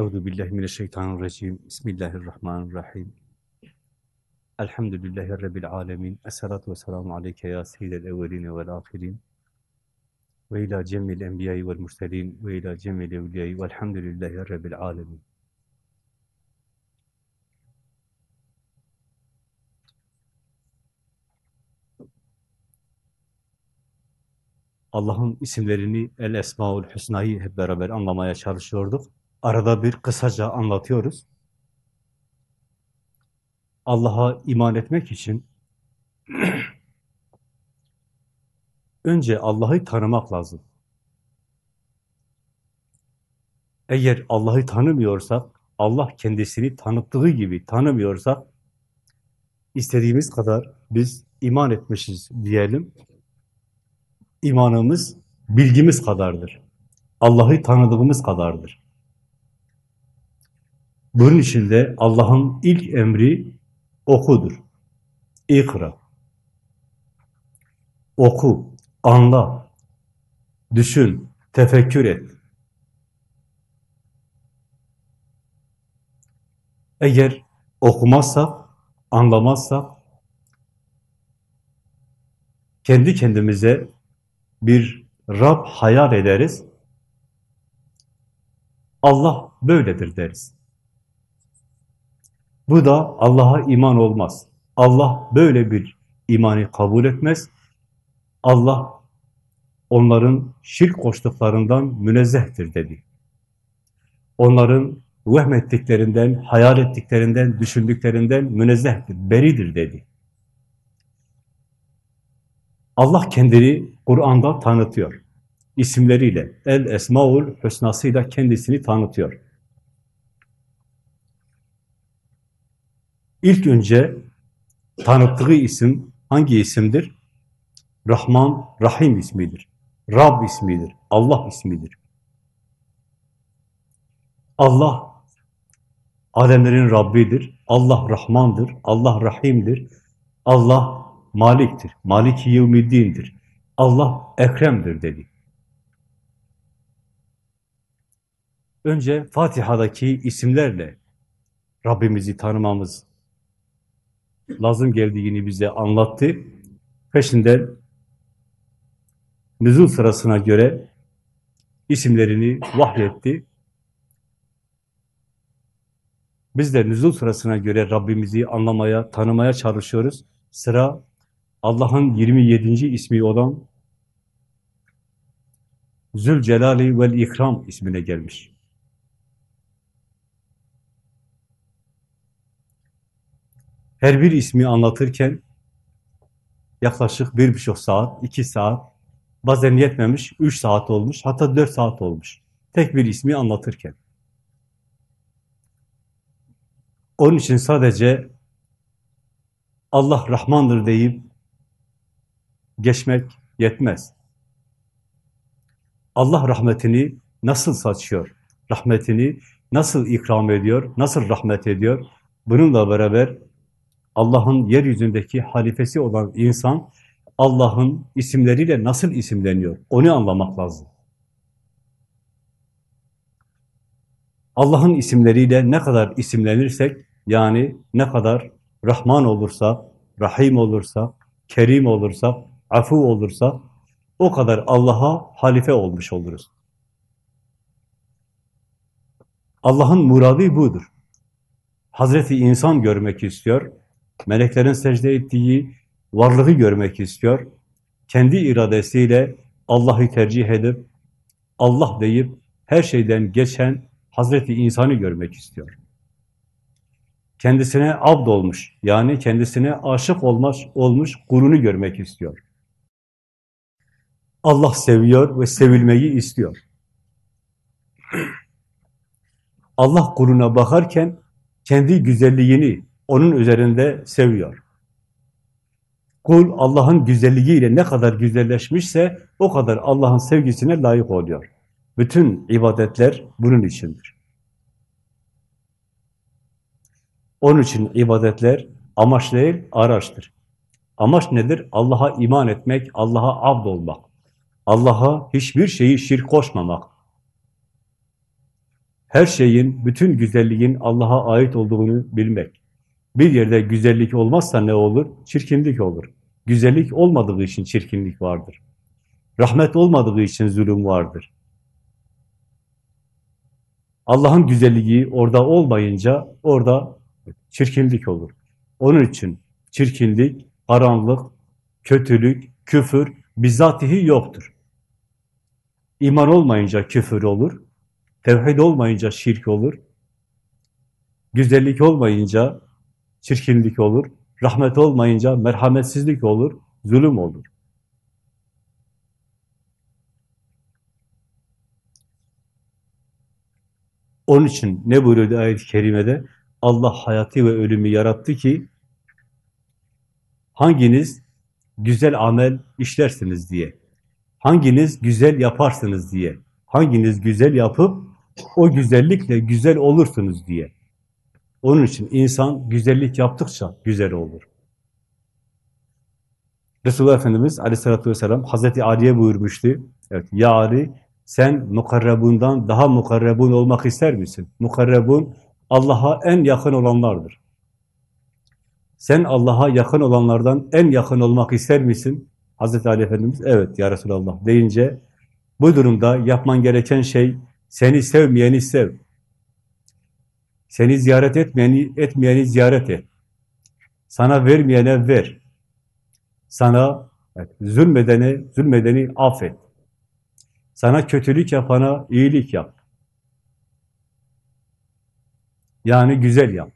Euzu billahi mineşşeytanirracim. Bismillahirrahmanirrahim. Elhamdülillahi rabbil alamin. Essalatu vesselamu aleyke ya seyyidel evvelin ve'l ahirin. Ve ila cemil enbiya'i ve'l murselin ve ila cemil evliya'i ve'lhamdülillahi rabbil alamin. Allah'ın isimlerini, El Esmaül Hüsna'yı hep beraber anlamaya çalışıyorduk. Arada bir kısaca anlatıyoruz. Allah'a iman etmek için önce Allah'ı tanımak lazım. Eğer Allah'ı tanımıyorsak, Allah kendisini tanıttığı gibi tanımıyorsak, istediğimiz kadar biz iman etmişiz diyelim. İmanımız bilgimiz kadardır. Allah'ı tanıdığımız kadardır. Bunun için de Allah'ın ilk emri okudur. İkra. Oku, anla, düşün, tefekkür et. Eğer okumazsak, anlamazsak, kendi kendimize bir Rab hayal ederiz. Allah böyledir deriz. Bu da Allah'a iman olmaz. Allah böyle bir imanı kabul etmez. Allah onların şirk koştuklarından münezzehtir dedi. Onların vehmettiklerinden, hayal ettiklerinden, düşündüklerinden münezzehtir, beridir dedi. Allah kendini Kur'an'da tanıtıyor. İsimleriyle, El Esmaul Hüsnasıyla kendisini tanıtıyor. İlk önce tanıttığı isim hangi isimdir? Rahman, Rahim ismidir. Rab ismidir. Allah ismidir. Allah alemlerin Rabbidir. Allah Rahmandır. Allah Rahim'dir. Allah Malik'tir. Maliki yevmiddin'dir. Allah Ekrem'dir dedi. Önce Fatiha'daki isimlerle Rabbimizi tanımamız lazım geldiğini bize anlattı. Peşinden nüzul sırasına göre isimlerini vahyetti. Biz de nüzul sırasına göre Rabbimizi anlamaya, tanımaya çalışıyoruz. Sıra Allah'ın 27. ismi olan Zülcelali vel İkram ismine gelmiş. Her bir ismi anlatırken yaklaşık bir buçuk saat, iki saat, bazen yetmemiş, üç saat olmuş, hatta dört saat olmuş. Tek bir ismi anlatırken. Onun için sadece Allah Rahmandır deyip geçmek yetmez. Allah rahmetini nasıl saçıyor? Rahmetini nasıl ikram ediyor? Nasıl rahmet ediyor? Bununla beraber Allah'ın yeryüzündeki halifesi olan insan Allah'ın isimleriyle nasıl isimleniyor? Onu anlamak lazım. Allah'ın isimleriyle ne kadar isimlenirsek, yani ne kadar Rahman olursa, Rahim olursa, Kerim olursa, Afu olursa, o kadar Allah'a halife olmuş oluruz. Allah'ın muradı budur. Hazreti insan görmek istiyor, meleklerin secde ettiği varlığı görmek istiyor. Kendi iradesiyle Allah'ı tercih edip, Allah deyip her şeyden geçen Hazreti insanı görmek istiyor. Kendisine abd olmuş, yani kendisine aşık olmuş, olmuş kulunu görmek istiyor. Allah seviyor ve sevilmeyi istiyor. Allah kuluna bakarken kendi güzelliğini onun üzerinde seviyor. Kul Allah'ın güzelliğiyle ne kadar güzelleşmişse o kadar Allah'ın sevgisine layık oluyor. Bütün ibadetler bunun içindir. Onun için ibadetler amaç değil, araçtır. Amaç nedir? Allah'a iman etmek, Allah'a abd olmak. Allah'a hiçbir şeyi şirk koşmamak. Her şeyin, bütün güzelliğin Allah'a ait olduğunu bilmek. Bir yerde güzellik olmazsa ne olur? Çirkinlik olur. Güzellik olmadığı için çirkinlik vardır. Rahmet olmadığı için zulüm vardır. Allah'ın güzelliği orada olmayınca orada çirkinlik olur. Onun için çirkinlik, karanlık, kötülük, küfür bizatihi yoktur. İman olmayınca küfür olur, tevhid olmayınca şirk olur, güzellik olmayınca çirkinlik olur, rahmet olmayınca merhametsizlik olur, zulüm olur. Onun için ne buyuruyordu ayet-i kerimede? Allah hayatı ve ölümü yarattı ki hanginiz güzel amel işlersiniz diye, hanginiz güzel yaparsınız diye, hanginiz güzel yapıp o güzellikle güzel olursunuz diye. Onun için insan güzellik yaptıkça güzel olur. Resulullah Efendimiz aleyhissalatü vesselam Hazreti Ali'ye buyurmuştu. Evet, ya Ali sen mukarrebundan daha mukarrebun olmak ister misin? Mukarrebun Allah'a en yakın olanlardır. Sen Allah'a yakın olanlardan en yakın olmak ister misin? Hazreti Ali Efendimiz evet ya Resulallah deyince bu durumda yapman gereken şey seni sevmeyeni sev. Seni ziyaret etmeyeni, etmeyeni ziyaret et. Sana vermeyene ver. Sana evet, zulmedene, zulmedeni affet. Sana kötülük yapana iyilik yap. Yani güzel yap.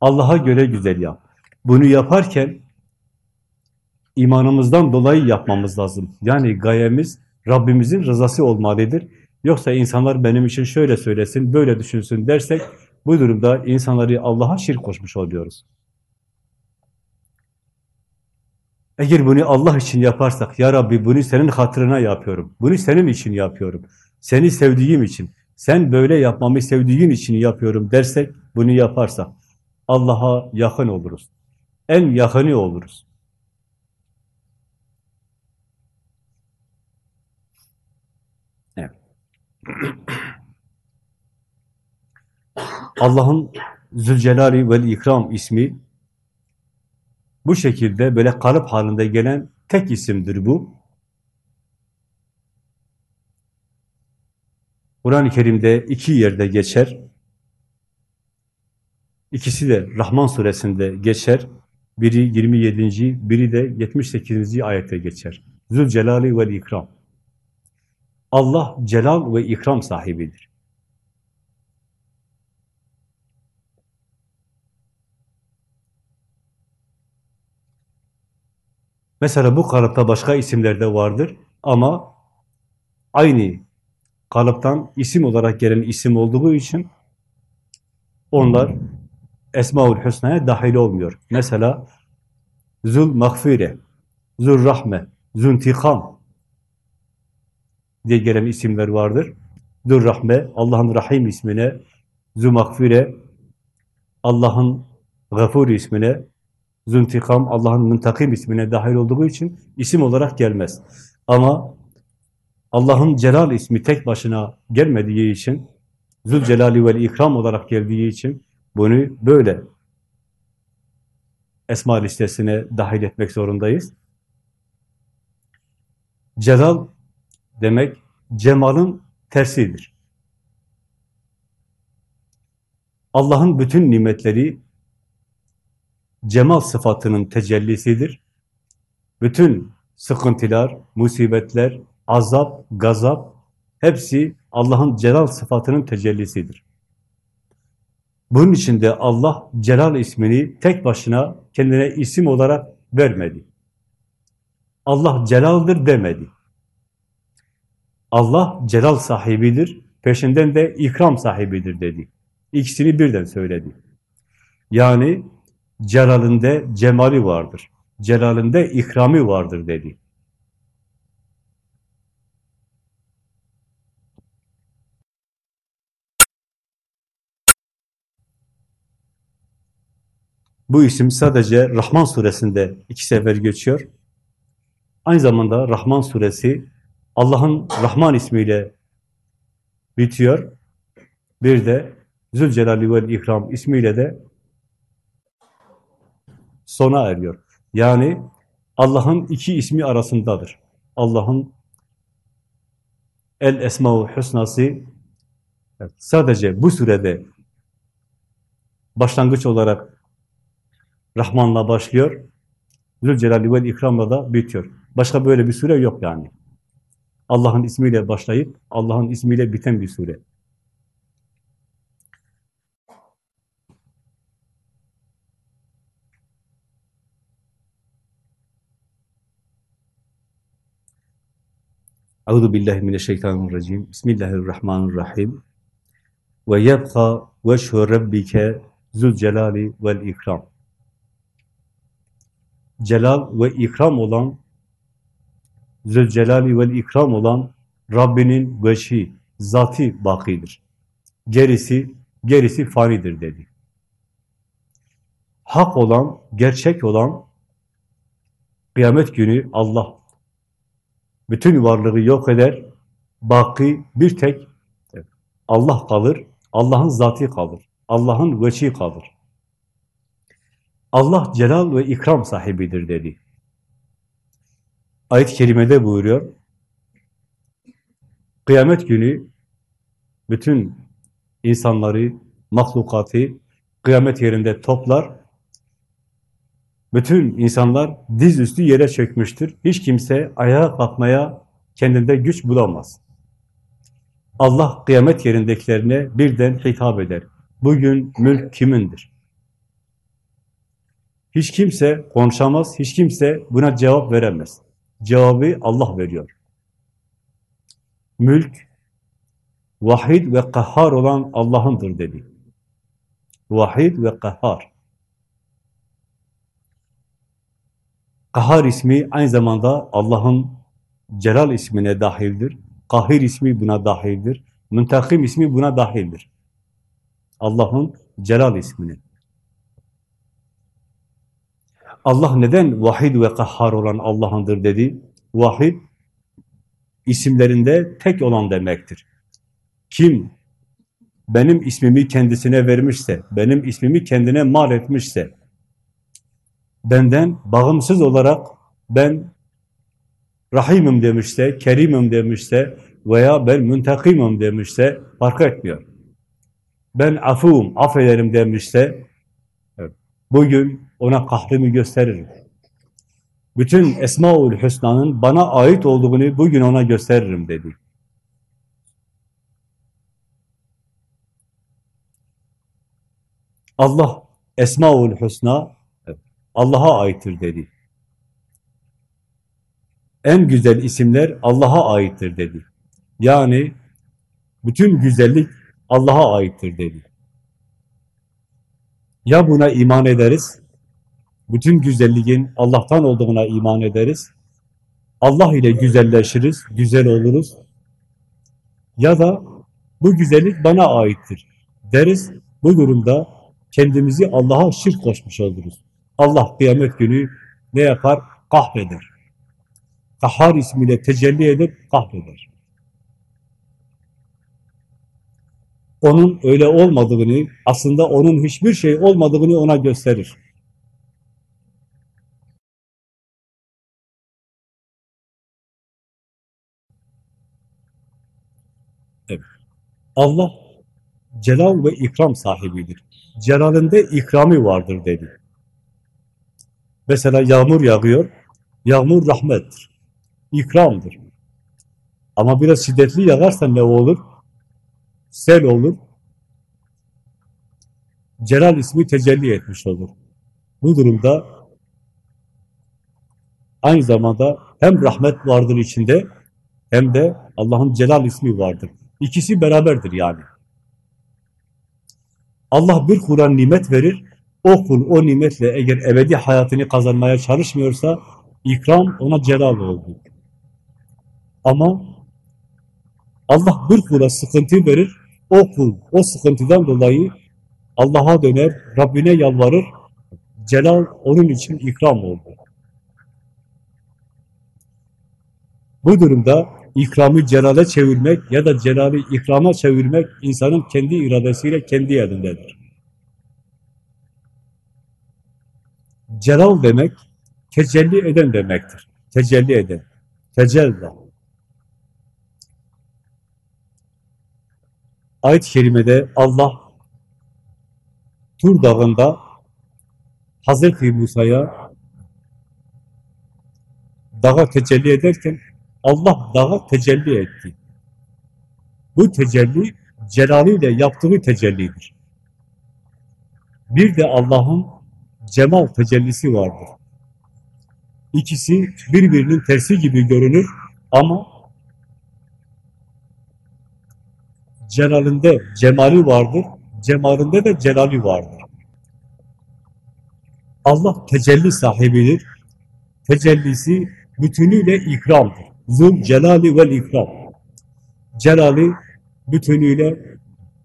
Allah'a göre güzel yap. Bunu yaparken imanımızdan dolayı yapmamız lazım. Yani gayemiz Rabbimizin rızası olmalıdır. Yoksa insanlar benim için şöyle söylesin, böyle düşünsün dersek bu durumda insanları Allah'a şirk koşmuş oluyoruz. Eğer bunu Allah için yaparsak, Ya Rabbi bunu senin hatırına yapıyorum, bunu senin için yapıyorum, seni sevdiğim için, sen böyle yapmamı sevdiğin için yapıyorum dersek, bunu yaparsak Allah'a yakın oluruz. En yakını oluruz. Evet. Allah'ın Zülcelali vel İkram ismi bu şekilde böyle kalıp halinde gelen tek isimdir bu. Kur'an-ı Kerim'de iki yerde geçer. İkisi de Rahman suresinde geçer. Biri 27. biri de 78. ayette geçer. Zülcelali vel İkram. Allah celal ve ikram sahibidir. Mesela bu kalıpta başka isimler de vardır ama aynı kalıptan isim olarak gelen isim olduğu için onlar Esmaül Hüsna'ya dahil olmuyor. Mesela Zul Mağfire, Zul Rahme, Zuntikam diye gelen isimler vardır. Zul Rahme, Allah'ın Rahim ismine, Zul Mağfire, Allah'ın Gafur ismine, Zuntikam Allah'ın Muntakim ismine dahil olduğu için isim olarak gelmez. Ama Allah'ın Celal ismi tek başına gelmediği için, Zülcelali vel İkram olarak geldiği için bunu böyle esma listesine dahil etmek zorundayız. Celal demek cemalın tersidir. Allah'ın bütün nimetleri cemal sıfatının tecellisidir. Bütün sıkıntılar, musibetler, azap, gazap hepsi Allah'ın celal sıfatının tecellisidir. Bunun için de Allah Celal ismini tek başına kendine isim olarak vermedi. Allah Celal'dır demedi. Allah Celal sahibidir, peşinden de ikram sahibidir dedi. İkisini birden söyledi. Yani Celal'inde cemali vardır. Celal'inde ikrami vardır dedi. Bu isim sadece Rahman suresinde iki sefer geçiyor. Aynı zamanda Rahman suresi Allah'ın Rahman ismiyle bitiyor. Bir de Zülcelali ve İkram ismiyle de sona eriyor. Yani Allah'ın iki ismi arasındadır. Allah'ın El Esma-u Hüsnası sadece bu sürede başlangıç olarak Rahman'la başlıyor. Zülcelali ve İkram'la da bitiyor. Başka böyle bir sure yok yani. Allah'ın ismiyle başlayıp Allah'ın ismiyle biten bir sure. Euzu billahi mineşşeytanirracim. Bismillahirrahmanirrahim. Ve yebqa veşhu rabbike zülcelali vel ikram. Celal ve ikram olan Zülcelali vel ikram olan Rabbinin veşhi, zati bakidir. Gerisi, gerisi fanidir dedi. Hak olan, gerçek olan kıyamet günü Allah bütün varlığı yok eder, baki bir tek Allah kalır, Allah'ın zatı kalır, Allah'ın veçi kalır. Allah celal ve ikram sahibidir dedi. Ayet-i kerimede buyuruyor, kıyamet günü bütün insanları, mahlukatı kıyamet yerinde toplar, bütün insanlar dizüstü yere çökmüştür. Hiç kimse ayağa kalkmaya kendinde güç bulamaz. Allah kıyamet yerindekilerine birden hitap eder. Bugün mülk kimindir? Hiç kimse konuşamaz, hiç kimse buna cevap veremez. Cevabı Allah veriyor. Mülk, vahid ve kahhar olan Allah'ındır dedi. Vahid ve kahhar. Kahar ismi aynı zamanda Allah'ın Celal ismine dahildir. Kahir ismi buna dahildir. Müntakim ismi buna dahildir. Allah'ın Celal ismine. Allah neden vahid ve kahhar olan Allah'ındır dedi? Vahid, isimlerinde tek olan demektir. Kim benim ismimi kendisine vermişse, benim ismimi kendine mal etmişse, benden bağımsız olarak ben Rahimim demişse, Kerimim demişse veya ben Müntakimim demişse fark etmiyor. Ben afuvum, affederim demişse bugün ona kahrimi gösteririm. Bütün Esmaül Hüsna'nın bana ait olduğunu bugün ona gösteririm dedi. Allah Esmaül Hüsna Allah'a aittir dedi. En güzel isimler Allah'a aittir dedi. Yani bütün güzellik Allah'a aittir dedi. Ya buna iman ederiz, bütün güzelliğin Allah'tan olduğuna iman ederiz, Allah ile güzelleşiriz, güzel oluruz. Ya da bu güzellik bana aittir deriz. Bu durumda kendimizi Allah'a şirk koşmuş oluruz. Allah kıyamet günü ne yapar? Kahreder. Kahhar ismiyle tecelli edip kahreder. Onun öyle olmadığını, aslında onun hiçbir şey olmadığını ona gösterir. Evet. Allah celal ve ikram sahibidir. Celalinde ikrami vardır dedi. Mesela yağmur yağıyor. Yağmur rahmettir. İkramdır. Ama biraz şiddetli yağarsa ne olur? Sel olur. Celal ismi tecelli etmiş olur. Bu durumda aynı zamanda hem rahmet vardır içinde hem de Allah'ın Celal ismi vardır. İkisi beraberdir yani. Allah bir Kur'an nimet verir, o kul o nimetle eğer ebedi hayatını kazanmaya çalışmıyorsa ikram ona celal oldu. Ama Allah bir kula sıkıntı verir, o kul o sıkıntıdan dolayı Allah'a döner, Rabbine yalvarır, celal onun için ikram oldu. Bu durumda ikramı celale çevirmek ya da celali ikrama çevirmek insanın kendi iradesiyle kendi elindedir. Celal demek tecelli eden demektir. Tecelli eden. Tecella. Ayet-i kerimede Allah Tur Dağı'nda Hazreti Musa'ya dağa tecelli ederken Allah dağa tecelli etti. Bu tecelli celaliyle yaptığı tecellidir. Bir de Allah'ın cemal tecellisi vardır. İkisi birbirinin tersi gibi görünür ama celalinde cemali vardır, cemalinde de celali vardır. Allah tecelli sahibidir. Tecellisi bütünüyle ikramdır. Zul celali vel ikram. Celali bütünüyle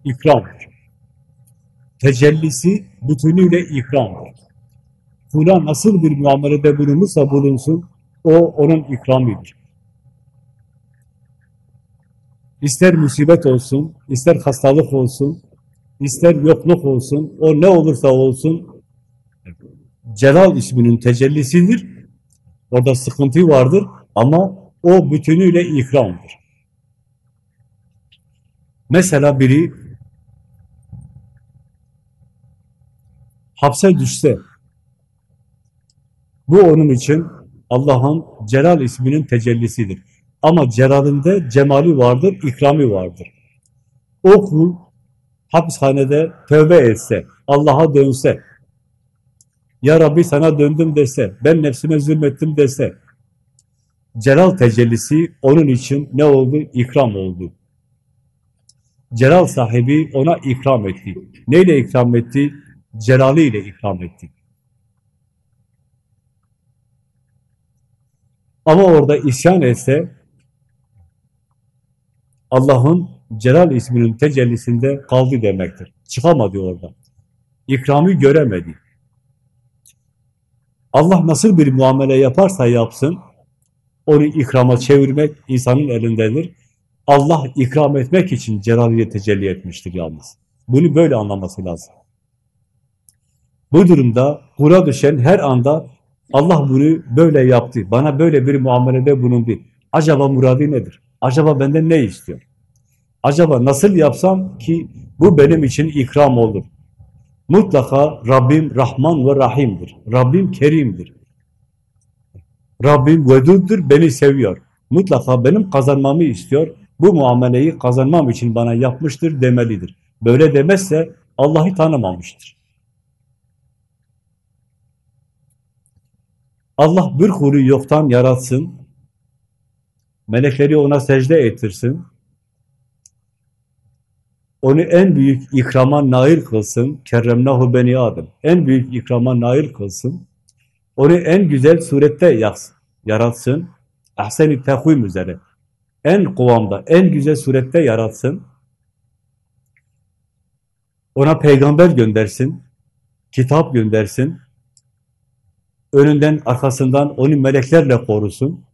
ikramdır. Tecellisi bütünüyle ikramdır. Kula nasıl bir muamelede bulunursa bulunsun, o onun ikramidir. İster musibet olsun, ister hastalık olsun, ister yokluk olsun, o ne olursa olsun, Celal isminin tecellisidir. Orada sıkıntı vardır ama o bütünüyle ikramdır. Mesela biri hapse düşse, bu onun için Allah'ın Celal isminin tecellisidir. Ama celalinde cemali vardır, ikrami vardır. O kul hapishanede tövbe etse, Allah'a dönse, Ya Rabbi sana döndüm dese, ben nefsime zulmettim dese, Celal tecellisi onun için ne oldu? İkram oldu. Celal sahibi ona ikram etti. Neyle ikram etti? Celali ile ikram etti. Ama orada isyan etse, Allah'ın Celal isminin tecellisinde kaldı demektir. Çıkamadı oradan. İkramı göremedi. Allah nasıl bir muamele yaparsa yapsın, onu ikrama çevirmek insanın elindedir. Allah ikram etmek için Celaliye tecelli etmiştir yalnız. Bunu böyle anlaması lazım. Bu durumda kura düşen her anda Allah bunu böyle yaptı, bana böyle bir muamelede bulundu. Acaba muradı nedir? Acaba benden ne istiyor? Acaba nasıl yapsam ki bu benim için ikram olur? Mutlaka Rabbim Rahman ve Rahim'dir. Rabbim Kerim'dir. Rabbim Vedud'dur, beni seviyor. Mutlaka benim kazanmamı istiyor. Bu muameleyi kazanmam için bana yapmıştır demelidir. Böyle demezse Allah'ı tanımamıştır. Allah bir kulu yoktan yaratsın, melekleri ona secde ettirsin, onu en büyük ikrama nail kılsın, kerremnahu beni Adem, en büyük ikrama nail kılsın, onu en güzel surette yaksın, yaratsın, ahsen-i tehvim üzere, en kıvamda, en güzel surette yaratsın, ona peygamber göndersin, kitap göndersin, önünden arkasından onu meleklerle korusun,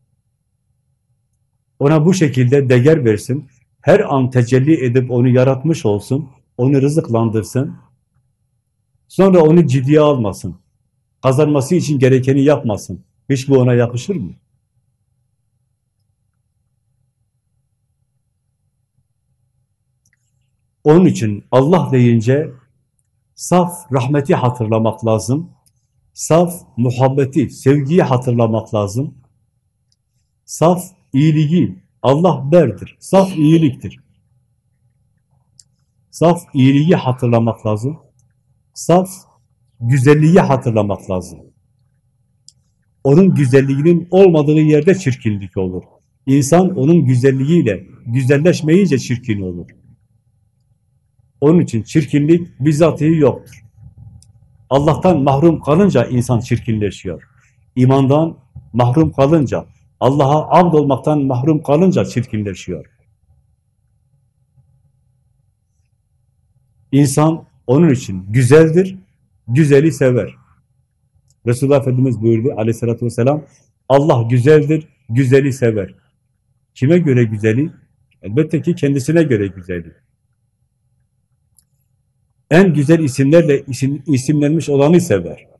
ona bu şekilde değer versin, her an tecelli edip onu yaratmış olsun, onu rızıklandırsın, sonra onu ciddiye almasın, kazanması için gerekeni yapmasın. Hiç bu ona yakışır mı? Onun için Allah deyince saf rahmeti hatırlamak lazım, saf muhabbeti, sevgiyi hatırlamak lazım, saf iyiliği, Allah berdir, saf iyiliktir. Saf iyiliği hatırlamak lazım, saf güzelliği hatırlamak lazım. Onun güzelliğinin olmadığı yerde çirkinlik olur. İnsan onun güzelliğiyle güzelleşmeyince çirkin olur. Onun için çirkinlik bizatihi yoktur. Allah'tan mahrum kalınca insan çirkinleşiyor. İmandan mahrum kalınca, Allah'a abd olmaktan mahrum kalınca çirkinleşiyor. İnsan onun için güzeldir, güzeli sever. Resulullah Efendimiz buyurdu aleyhissalatü vesselam, Allah güzeldir, güzeli sever. Kime göre güzeli? Elbette ki kendisine göre güzeli. En güzel isimlerle isim, isimlenmiş olanı sever.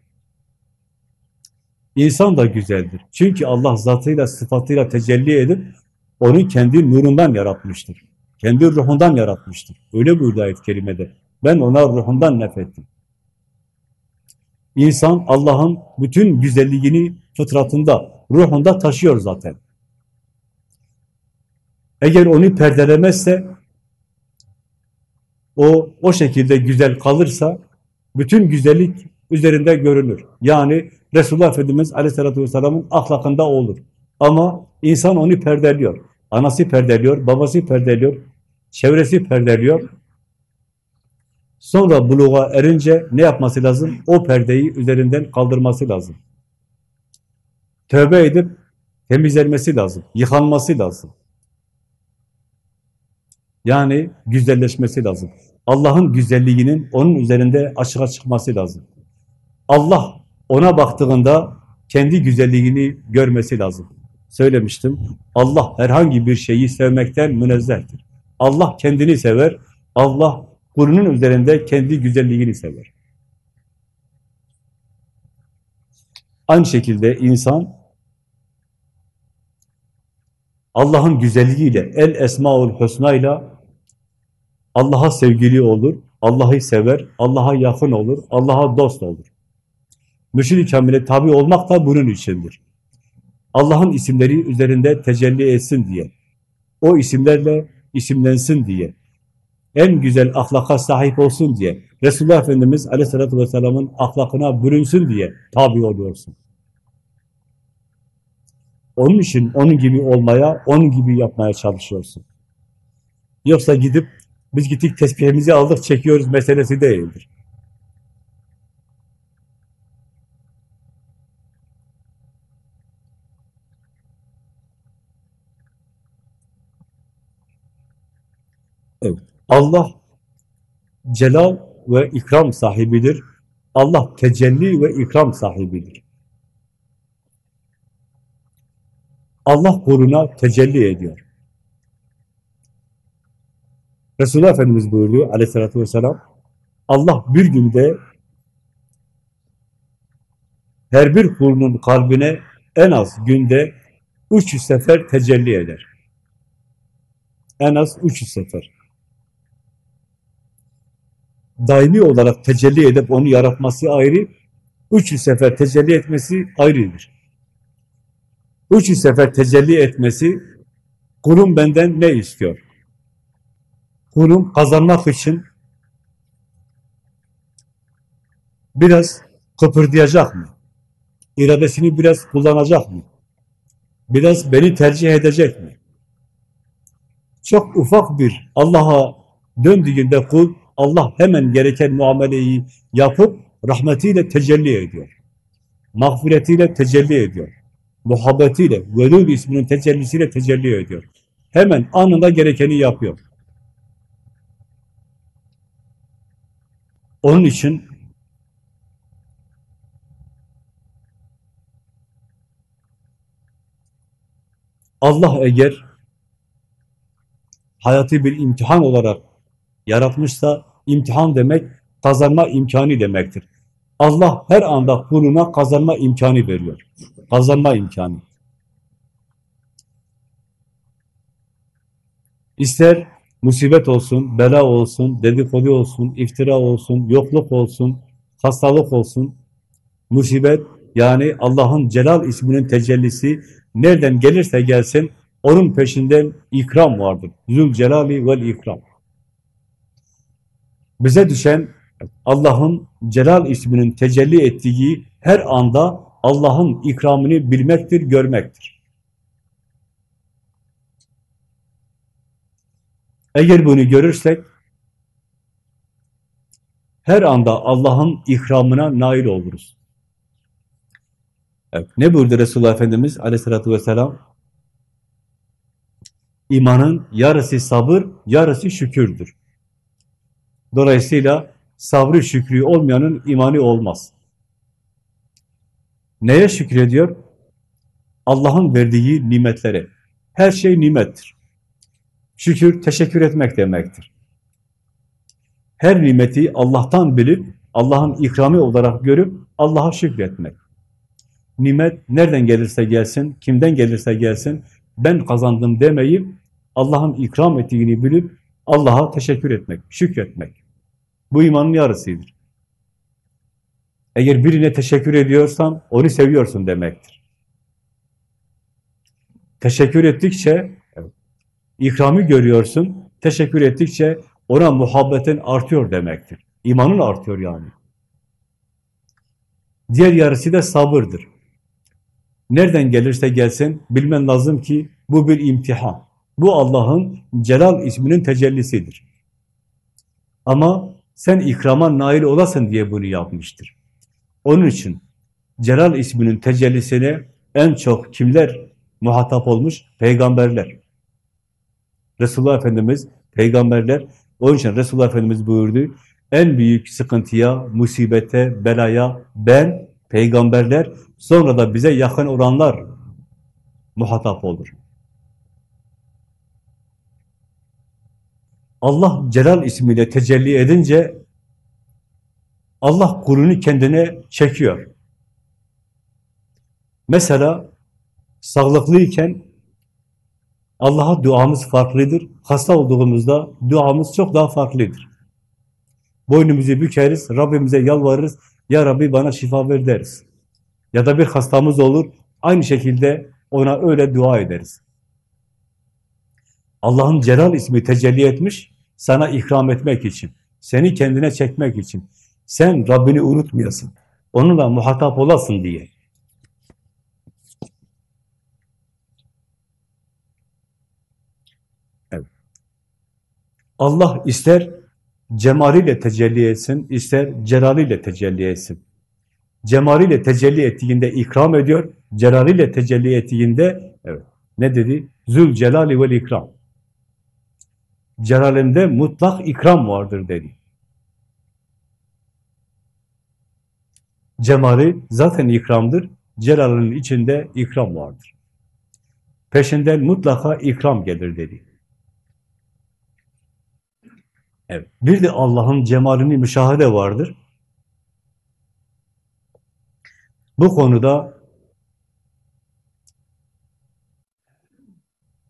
İnsan da güzeldir. Çünkü Allah zatıyla, sıfatıyla tecelli edip onu kendi nurundan yaratmıştır. Kendi ruhundan yaratmıştır. Öyle buyurdu ayet-i kerimede. Ben ona ruhundan nefettim. İnsan Allah'ın bütün güzelliğini fıtratında, ruhunda taşıyor zaten. Eğer onu perdelemezse, o o şekilde güzel kalırsa, bütün güzellik üzerinde görünür. Yani Resulullah Efendimiz Aleyhisselatü Vesselam'ın ahlakında olur. Ama insan onu perdeliyor. Anası perdeliyor, babası perdeliyor, çevresi perdeliyor. Sonra buluğa erince ne yapması lazım? O perdeyi üzerinden kaldırması lazım. Tövbe edip temizlenmesi lazım, yıkanması lazım. Yani güzelleşmesi lazım. Allah'ın güzelliğinin onun üzerinde açığa çıkması lazım. Allah ona baktığında kendi güzelliğini görmesi lazım. Söylemiştim, Allah herhangi bir şeyi sevmekten münezzehtir. Allah kendini sever, Allah kulunun üzerinde kendi güzelliğini sever. Aynı şekilde insan Allah'ın güzelliğiyle, el esmaul husna ile Allah'a sevgili olur, Allah'ı sever, Allah'a yakın olur, Allah'a dost olur. Mürşid-i Kamil'e tabi olmak da bunun içindir. Allah'ın isimleri üzerinde tecelli etsin diye, o isimlerle isimlensin diye, en güzel ahlaka sahip olsun diye, Resulullah Efendimiz Aleyhisselatü Vesselam'ın ahlakına bürünsün diye tabi oluyorsun. Onun için onun gibi olmaya, onun gibi yapmaya çalışıyorsun. Yoksa gidip, biz gittik tesbihimizi aldık, çekiyoruz meselesi değildir. Evet. Allah celal ve ikram sahibidir. Allah tecelli ve ikram sahibidir. Allah kuluna tecelli ediyor. Resulullah Efendimiz buyuruyor aleyhissalatü vesselam, Allah bir günde her bir kulunun kalbine en az günde 300 sefer tecelli eder. En az 300 sefer. Daimi olarak tecelli edip onu yaratması ayrı, 300 sefer tecelli etmesi ayrıdır. 300 sefer tecelli etmesi, kulum benden ne istiyor? Kulum kazanmak için biraz kıpırdayacak mı? İradesini biraz kullanacak mı? Biraz beni tercih edecek mi? Çok ufak bir Allah'a döndüğünde kul, Allah hemen gereken muameleyi yapıp rahmetiyle tecelli ediyor. Mağfiretiyle tecelli ediyor. Muhabbetiyle, Velud isminin tecellisiyle tecelli ediyor. Hemen anında gerekeni yapıyor. Onun için Allah eğer hayatı bir imtihan olarak yaratmışsa imtihan demek kazanma imkanı demektir. Allah her anda kuluna kazanma imkanı veriyor. Kazanma imkanı. İster musibet olsun, bela olsun, dedikodu olsun, iftira olsun, yokluk olsun, hastalık olsun, musibet yani Allah'ın Celal isminin tecellisi nereden gelirse gelsin onun peşinden ikram vardır. Zül Celali vel ikram. Bize düşen Allah'ın Celal isminin tecelli ettiği her anda Allah'ın ikramını bilmektir, görmektir. Eğer bunu görürsek, her anda Allah'ın ikramına nail oluruz. Evet, ne buyurdu Resulullah Efendimiz aleyhissalatü vesselam? İmanın yarısı sabır, yarısı şükürdür. Dolayısıyla sabrı şükrü olmayanın imanı olmaz. Neye şükrediyor? Allah'ın verdiği nimetlere. Her şey nimettir. Şükür, teşekkür etmek demektir. Her nimeti Allah'tan bilip, Allah'ın ikramı olarak görüp, Allah'a şükretmek. Nimet nereden gelirse gelsin, kimden gelirse gelsin, ben kazandım demeyip, Allah'ın ikram ettiğini bilip, Allah'a teşekkür etmek, şükretmek. Bu imanın yarısıdır. Eğer birine teşekkür ediyorsan, onu seviyorsun demektir. Teşekkür ettikçe, ikramı görüyorsun, teşekkür ettikçe ona muhabbetin artıyor demektir. İmanın artıyor yani. Diğer yarısı da sabırdır. Nereden gelirse gelsin bilmen lazım ki bu bir imtihan. Bu Allah'ın Celal isminin tecellisidir. Ama sen ikrama nail olasın diye bunu yapmıştır. Onun için Celal isminin tecellisine en çok kimler muhatap olmuş? Peygamberler. Resulullah Efendimiz, peygamberler, onun için Resulullah Efendimiz buyurdu, en büyük sıkıntıya, musibete, belaya ben, peygamberler, sonra da bize yakın olanlar muhatap olur. Allah Celal ismiyle tecelli edince Allah kulunu kendine çekiyor. Mesela sağlıklıyken Allah'a duamız farklıdır. Hasta olduğumuzda duamız çok daha farklıdır. Boynumuzu bükeriz, Rabbimize yalvarırız. Ya Rabbi bana şifa ver deriz. Ya da bir hastamız olur, aynı şekilde ona öyle dua ederiz. Allah'ın Celal ismi tecelli etmiş, sana ikram etmek için, seni kendine çekmek için. Sen Rabbini unutmayasın, onunla muhatap olasın diye. Evet. Allah ister cemaliyle tecelli etsin, ister celaliyle tecelli etsin. Cemaliyle tecelli ettiğinde ikram ediyor, celaliyle tecelli ettiğinde evet, ne dedi? Zül celali vel ikram. Celalinde mutlak ikram vardır dedi. Cemali zaten ikramdır, celalinin içinde ikram vardır. Peşinden mutlaka ikram gelir dedi. Evet. Bir de Allah'ın cemalini müşahede vardır. Bu konuda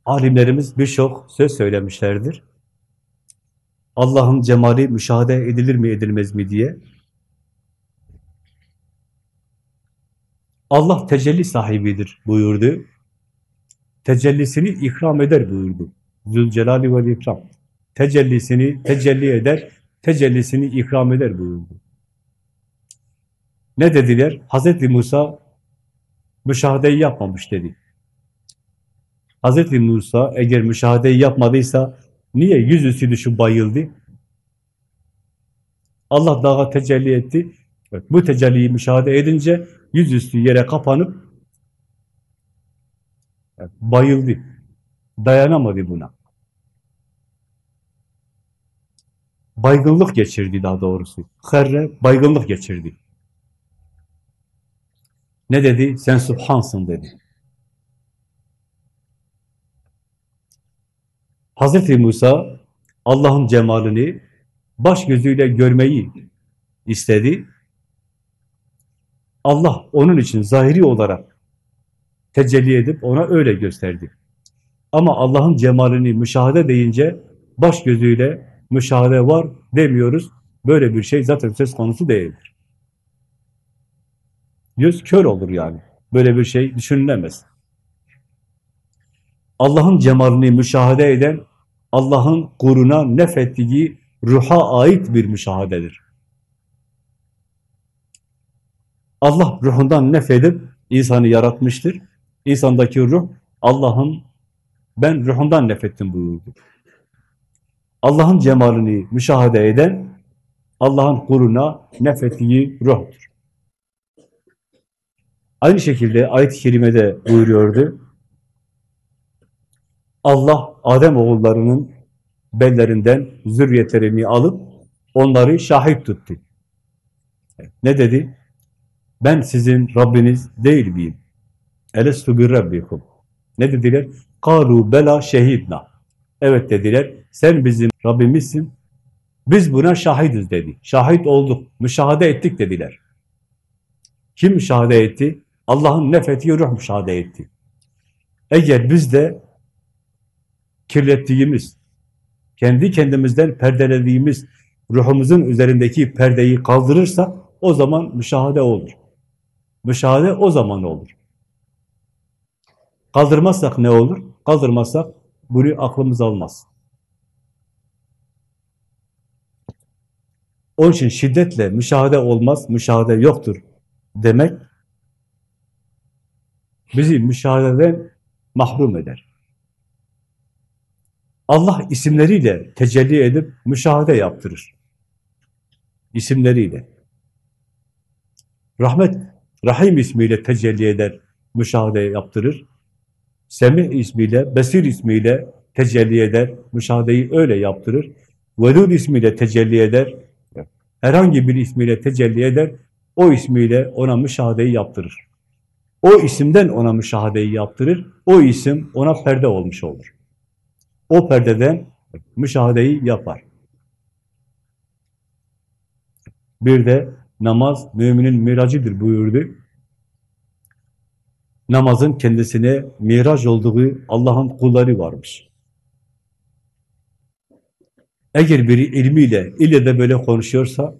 alimlerimiz birçok söz söylemişlerdir. Allah'ın cemali müşahede edilir mi edilmez mi diye. Allah tecelli sahibidir buyurdu. Tecellisini ikram eder buyurdu. Zülcelali ve ikram. Tecellisini tecelli eder, tecellisini ikram eder buyurdu. Ne dediler? Hazreti Musa müşahedeyi yapmamış dedi. Hazreti Musa eğer müşahedeyi yapmadıysa niye yüzüstü düşüp bayıldı? Allah dağa tecelli etti. Evet, bu tecelliyi müşahede edince yüzüstü yere kapanıp evet, bayıldı. Dayanamadı buna. Baygınlık geçirdi daha doğrusu. Herre baygınlık geçirdi. Ne dedi? Sen Subhansın dedi. Hazreti Musa Allah'ın cemalini baş gözüyle görmeyi istedi. Allah onun için zahiri olarak tecelli edip ona öyle gösterdi. Ama Allah'ın cemalini müşahede deyince baş gözüyle müşahede var demiyoruz. Böyle bir şey zaten söz konusu değildir. Göz kör olur yani. Böyle bir şey düşünülemez. Allah'ın cemalini müşahede eden, Allah'ın kuruna nefettiği ruha ait bir müşahadedir. Allah ruhundan nefedip insanı yaratmıştır. İnsandaki ruh Allah'ın ben ruhundan nefettim buyurdu. Allah'ın cemalini müşahede eden Allah'ın kuluna nefettiği ruhtur. Aynı şekilde ayet-i kerimede buyuruyordu. Allah Adem oğullarının bellerinden zürriyetlerini alıp onları şahit tuttu. Ne dedi? Ben sizin Rabbiniz değil miyim? Elestu bir Rabbikum. Ne dediler? Kalu bela şehidna. Evet dediler. Sen bizim Rabbimizsin. Biz buna şahidiz dedi. Şahit olduk. Müşahede ettik dediler. Kim müşahede etti? Allah'ın nefettiği ruh müşahede etti. Eğer biz de kirlettiğimiz, kendi kendimizden perdelediğimiz ruhumuzun üzerindeki perdeyi kaldırırsak o zaman müşahede olur. Müşahede o zaman olur. Kaldırmazsak ne olur? Kaldırmazsak bunu aklımız almaz. Onun için şiddetle müşahede olmaz, müşahede yoktur demek bizi müşahededen mahrum eder. Allah isimleriyle tecelli edip müşahede yaptırır. İsimleriyle. Rahmet, Rahim ismiyle tecelli eder, müşahede yaptırır. Semih ismiyle, Besir ismiyle tecelli eder, müşahedeyi öyle yaptırır. Velud ismiyle tecelli eder, herhangi bir ismiyle tecelli eder, o ismiyle ona müşahedeyi yaptırır. O isimden ona müşahedeyi yaptırır, o isim ona perde olmuş olur. O perdeden müşahedeyi yapar. Bir de namaz müminin miracıdır buyurdu. Namazın kendisine miraç olduğu Allah'ın kulları varmış. Eğer biri ilmiyle, ile de böyle konuşuyorsa,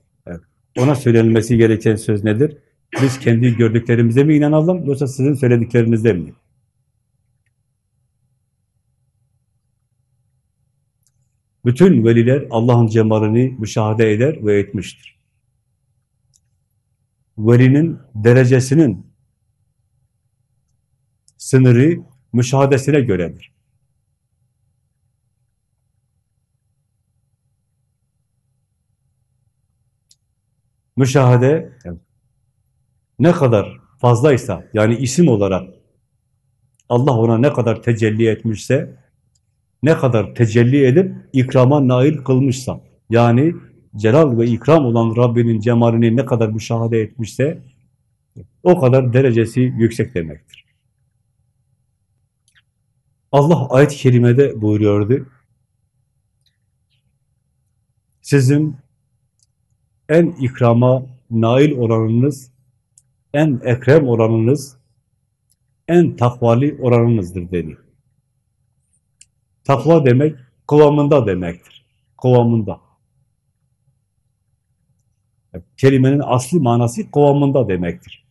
ona söylenmesi gereken söz nedir? Biz kendi gördüklerimize mi inanalım, yoksa sizin söylediklerinizde mi? Bütün veliler Allah'ın cemalini müşahede eder ve etmiştir. Velinin derecesinin sınırı müşahadesine göredir. Müşahede ne kadar fazlaysa, yani isim olarak Allah ona ne kadar tecelli etmişse, ne kadar tecelli edip ikrama nail kılmışsa, yani celal ve ikram olan Rabbinin cemalini ne kadar müşahede etmişse, o kadar derecesi yüksek demektir. Allah ayet-i kerimede buyuruyordu, sizin en ikrama nail oranınız, en ekrem oranınız, en takvali oranınızdır dedi. Takva demek kıvamında demektir. Kıvamında. Kelimenin asli manası kıvamında demektir.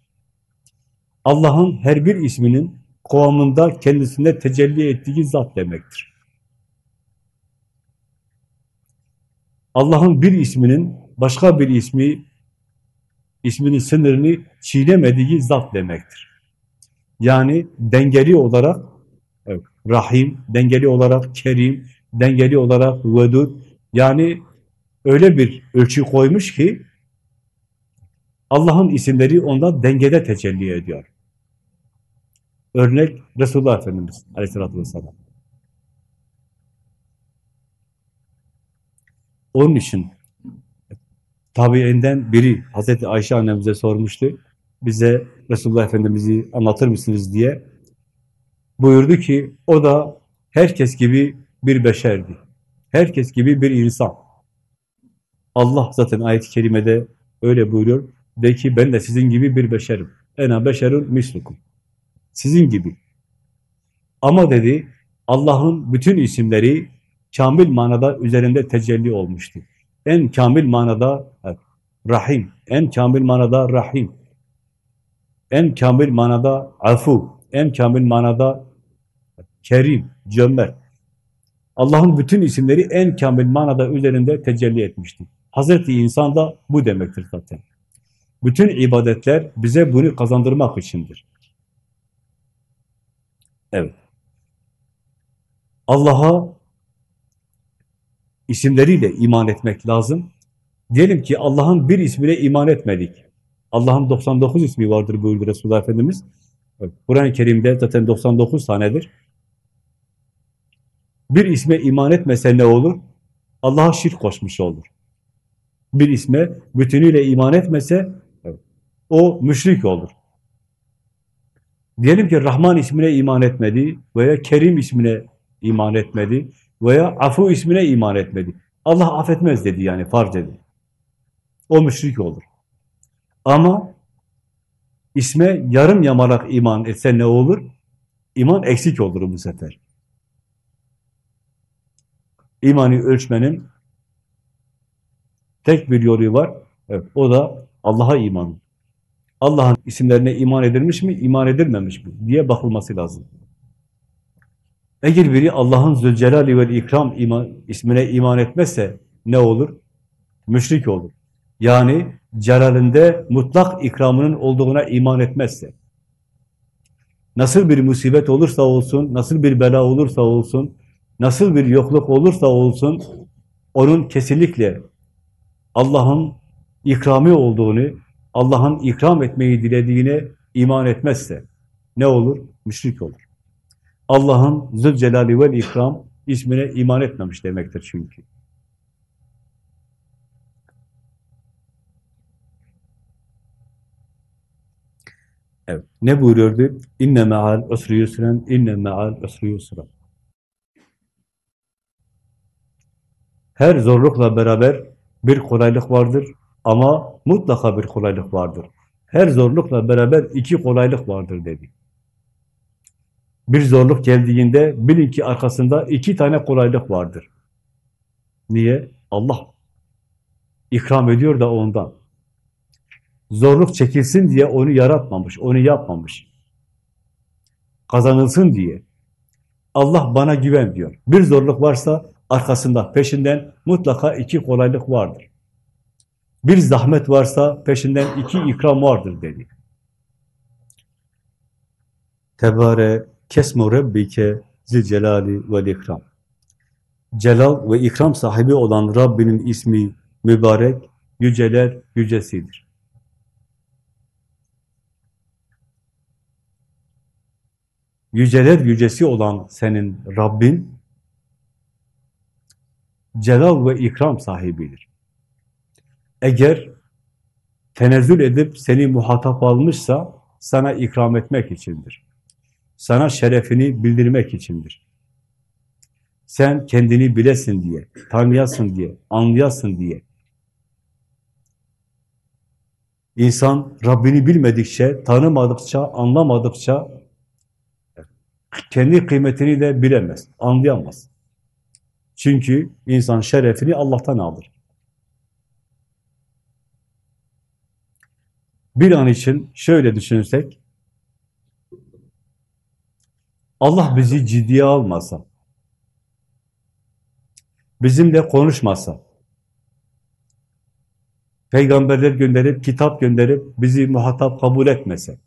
Allah'ın her bir isminin kıvamında kendisinde tecelli ettiği zat demektir. Allah'ın bir isminin başka bir ismi isminin sınırını çiğnemediği zat demektir. Yani dengeli olarak Rahim, dengeli olarak Kerim, dengeli olarak Vedud yani öyle bir ölçü koymuş ki Allah'ın isimleri onda dengede tecelli ediyor. Örnek Resulullah Efendimiz aleyhissalatü vesselam. Onun için tabiinden biri Hazreti Ayşe annemize sormuştu. Bize Resulullah Efendimiz'i anlatır mısınız diye. Buyurdu ki o da herkes gibi bir beşerdi. Herkes gibi bir insan. Allah zaten ayet-i kerimede öyle buyuruyor. De ki ben de sizin gibi bir beşerim. Ena beşerun mislukum. Sizin gibi. Ama dedi Allah'ın bütün isimleri kamil manada üzerinde tecelli olmuştu. En kamil manada Rahim, en kamil manada Rahim, en kamil manada Afu, en kamil manada Kerim, Cömert. Allah'ın bütün isimleri en kamil manada üzerinde tecelli etmişti. Hazreti insan da bu demektir zaten. Bütün ibadetler bize bunu kazandırmak içindir. Evet. Allah'a isimleriyle iman etmek lazım. Diyelim ki Allah'ın bir ismine iman etmedik. Allah'ın 99 ismi vardır buyurdu Resulullah Efendimiz. Kur'an-ı Kerim'de zaten 99 tanedir. Bir isme iman etmese ne olur? Allah'a şirk koşmuş olur. Bir isme bütünüyle iman etmese o müşrik olur. Diyelim ki Rahman ismine iman etmedi veya Kerim ismine iman etmedi veya Afu ismine iman etmedi. Allah affetmez dedi yani farz dedi. O müşrik olur. Ama isme yarım yamalak iman etse ne olur? İman eksik olur bu sefer. İmanı ölçmenin tek bir yolu var. Evet, o da Allah'a iman. Allah'ın isimlerine iman edilmiş mi, iman edilmemiş mi diye bakılması lazım. Eğer biri Allah'ın Zülcelali ve İkram iman, ismine iman etmezse ne olur? Müşrik olur. Yani celalinde mutlak ikramının olduğuna iman etmezse. Nasıl bir musibet olursa olsun, nasıl bir bela olursa olsun, nasıl bir yokluk olursa olsun, onun kesinlikle Allah'ın ikrami olduğunu, Allah'ın ikram etmeyi dilediğine iman etmezse ne olur? Müşrik olur. Allah'ın Zülcelali vel İkram ismine iman etmemiş demektir çünkü. Evet. Ne buyuruyordu? İnne me'al usri yusren, inne me'al usri yusren. Her zorlukla beraber bir kolaylık vardır ama mutlaka bir kolaylık vardır. Her zorlukla beraber iki kolaylık vardır dedi. Bir zorluk geldiğinde bilin ki arkasında iki tane kolaylık vardır. Niye? Allah ikram ediyor da ondan. Zorluk çekilsin diye onu yaratmamış, onu yapmamış. Kazanılsın diye. Allah bana güven diyor. Bir zorluk varsa arkasında, peşinden mutlaka iki kolaylık vardır. Bir zahmet varsa peşinden iki ikram vardır dedi. Tebare kesmu rabbike zilcelali ve ikram. Celal ve ikram sahibi olan Rabbinin ismi mübarek, yüceler yücesidir. Yüceler yücesi olan senin Rabbin, celal ve ikram sahibidir. Eğer tenezzül edip seni muhatap almışsa, sana ikram etmek içindir. Sana şerefini bildirmek içindir. Sen kendini bilesin diye, tanıyasın diye, anlayasın diye. İnsan Rabbini bilmedikçe, tanımadıkça, anlamadıkça kendi kıymetini de bilemez, anlayamaz. Çünkü insan şerefini Allah'tan alır. Bir an için şöyle düşünsek, Allah bizi ciddiye almasa, bizimle konuşmasa, peygamberler gönderip, kitap gönderip bizi muhatap kabul etmese,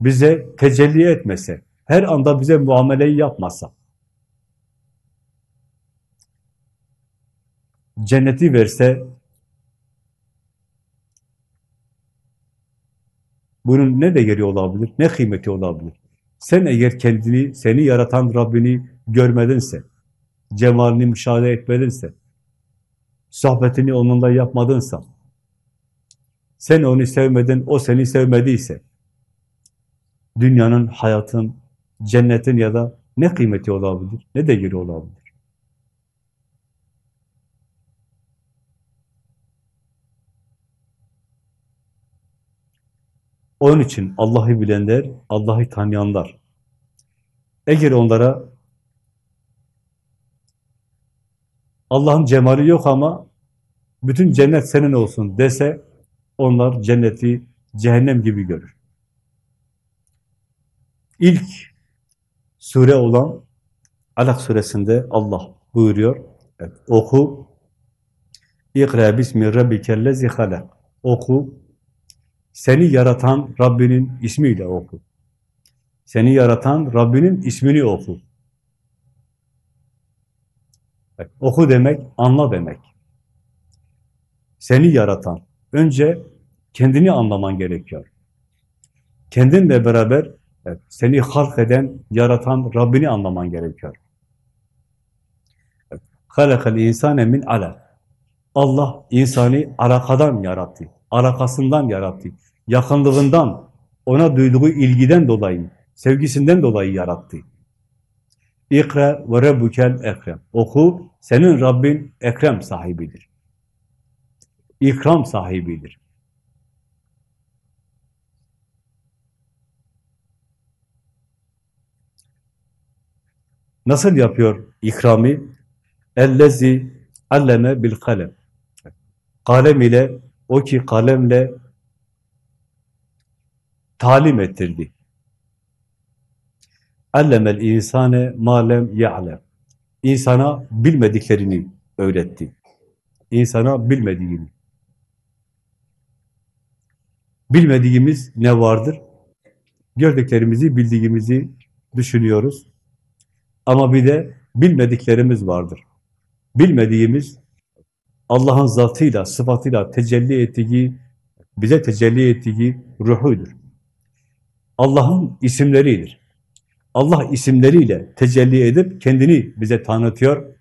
bize tecelli etmese, her anda bize muameleyi yapmasa, cenneti verse, bunun ne değeri olabilir, ne kıymeti olabilir? Sen eğer kendini, seni yaratan Rabbini görmedinse, cemalini müşahede etmedinse, sohbetini onunla yapmadınsa, sen onu sevmedin, o seni sevmediyse, dünyanın, hayatın, cennetin ya da ne kıymeti olabilir, ne değeri olabilir? Onun için Allah'ı bilenler, Allah'ı tanıyanlar. Eğer onlara Allah'ın cemali yok ama bütün cennet senin olsun dese onlar cenneti cehennem gibi görür. İlk sure olan Alak suresinde Allah buyuruyor. Evet, oku İkra bismi rabbikellezi halak. Oku seni yaratan Rabbinin ismiyle oku. Seni yaratan Rabbinin ismini oku. Bak, oku demek, anla demek. Seni yaratan. Önce kendini anlaman gerekiyor. Kendinle beraber evet, seni halk eden, yaratan Rabbini anlaman gerekiyor. Halakal insane min alak. Allah insanı alakadan yarattı. Alakasından yarattı. yakınlığından, ona duyduğu ilgiden dolayı, sevgisinden dolayı yarattı. İkra ve rabbukel ekrem. Oku, senin Rabbin ekrem sahibidir. İkram sahibidir. Nasıl yapıyor ikrami? Ellezi alleme bil kalem. Kalem ile, o ki kalemle talim ettirdi. Allemel insane malem ya'lem. İnsana bilmediklerini öğretti. İnsana bilmediğini. Bilmediğimiz ne vardır? Gördüklerimizi, bildiğimizi düşünüyoruz. Ama bir de bilmediklerimiz vardır. Bilmediğimiz Allah'ın zatıyla, sıfatıyla tecelli ettiği, bize tecelli ettiği ruhudur. Allah'ın isimleridir. Allah isimleriyle tecelli edip kendini bize tanıtıyor.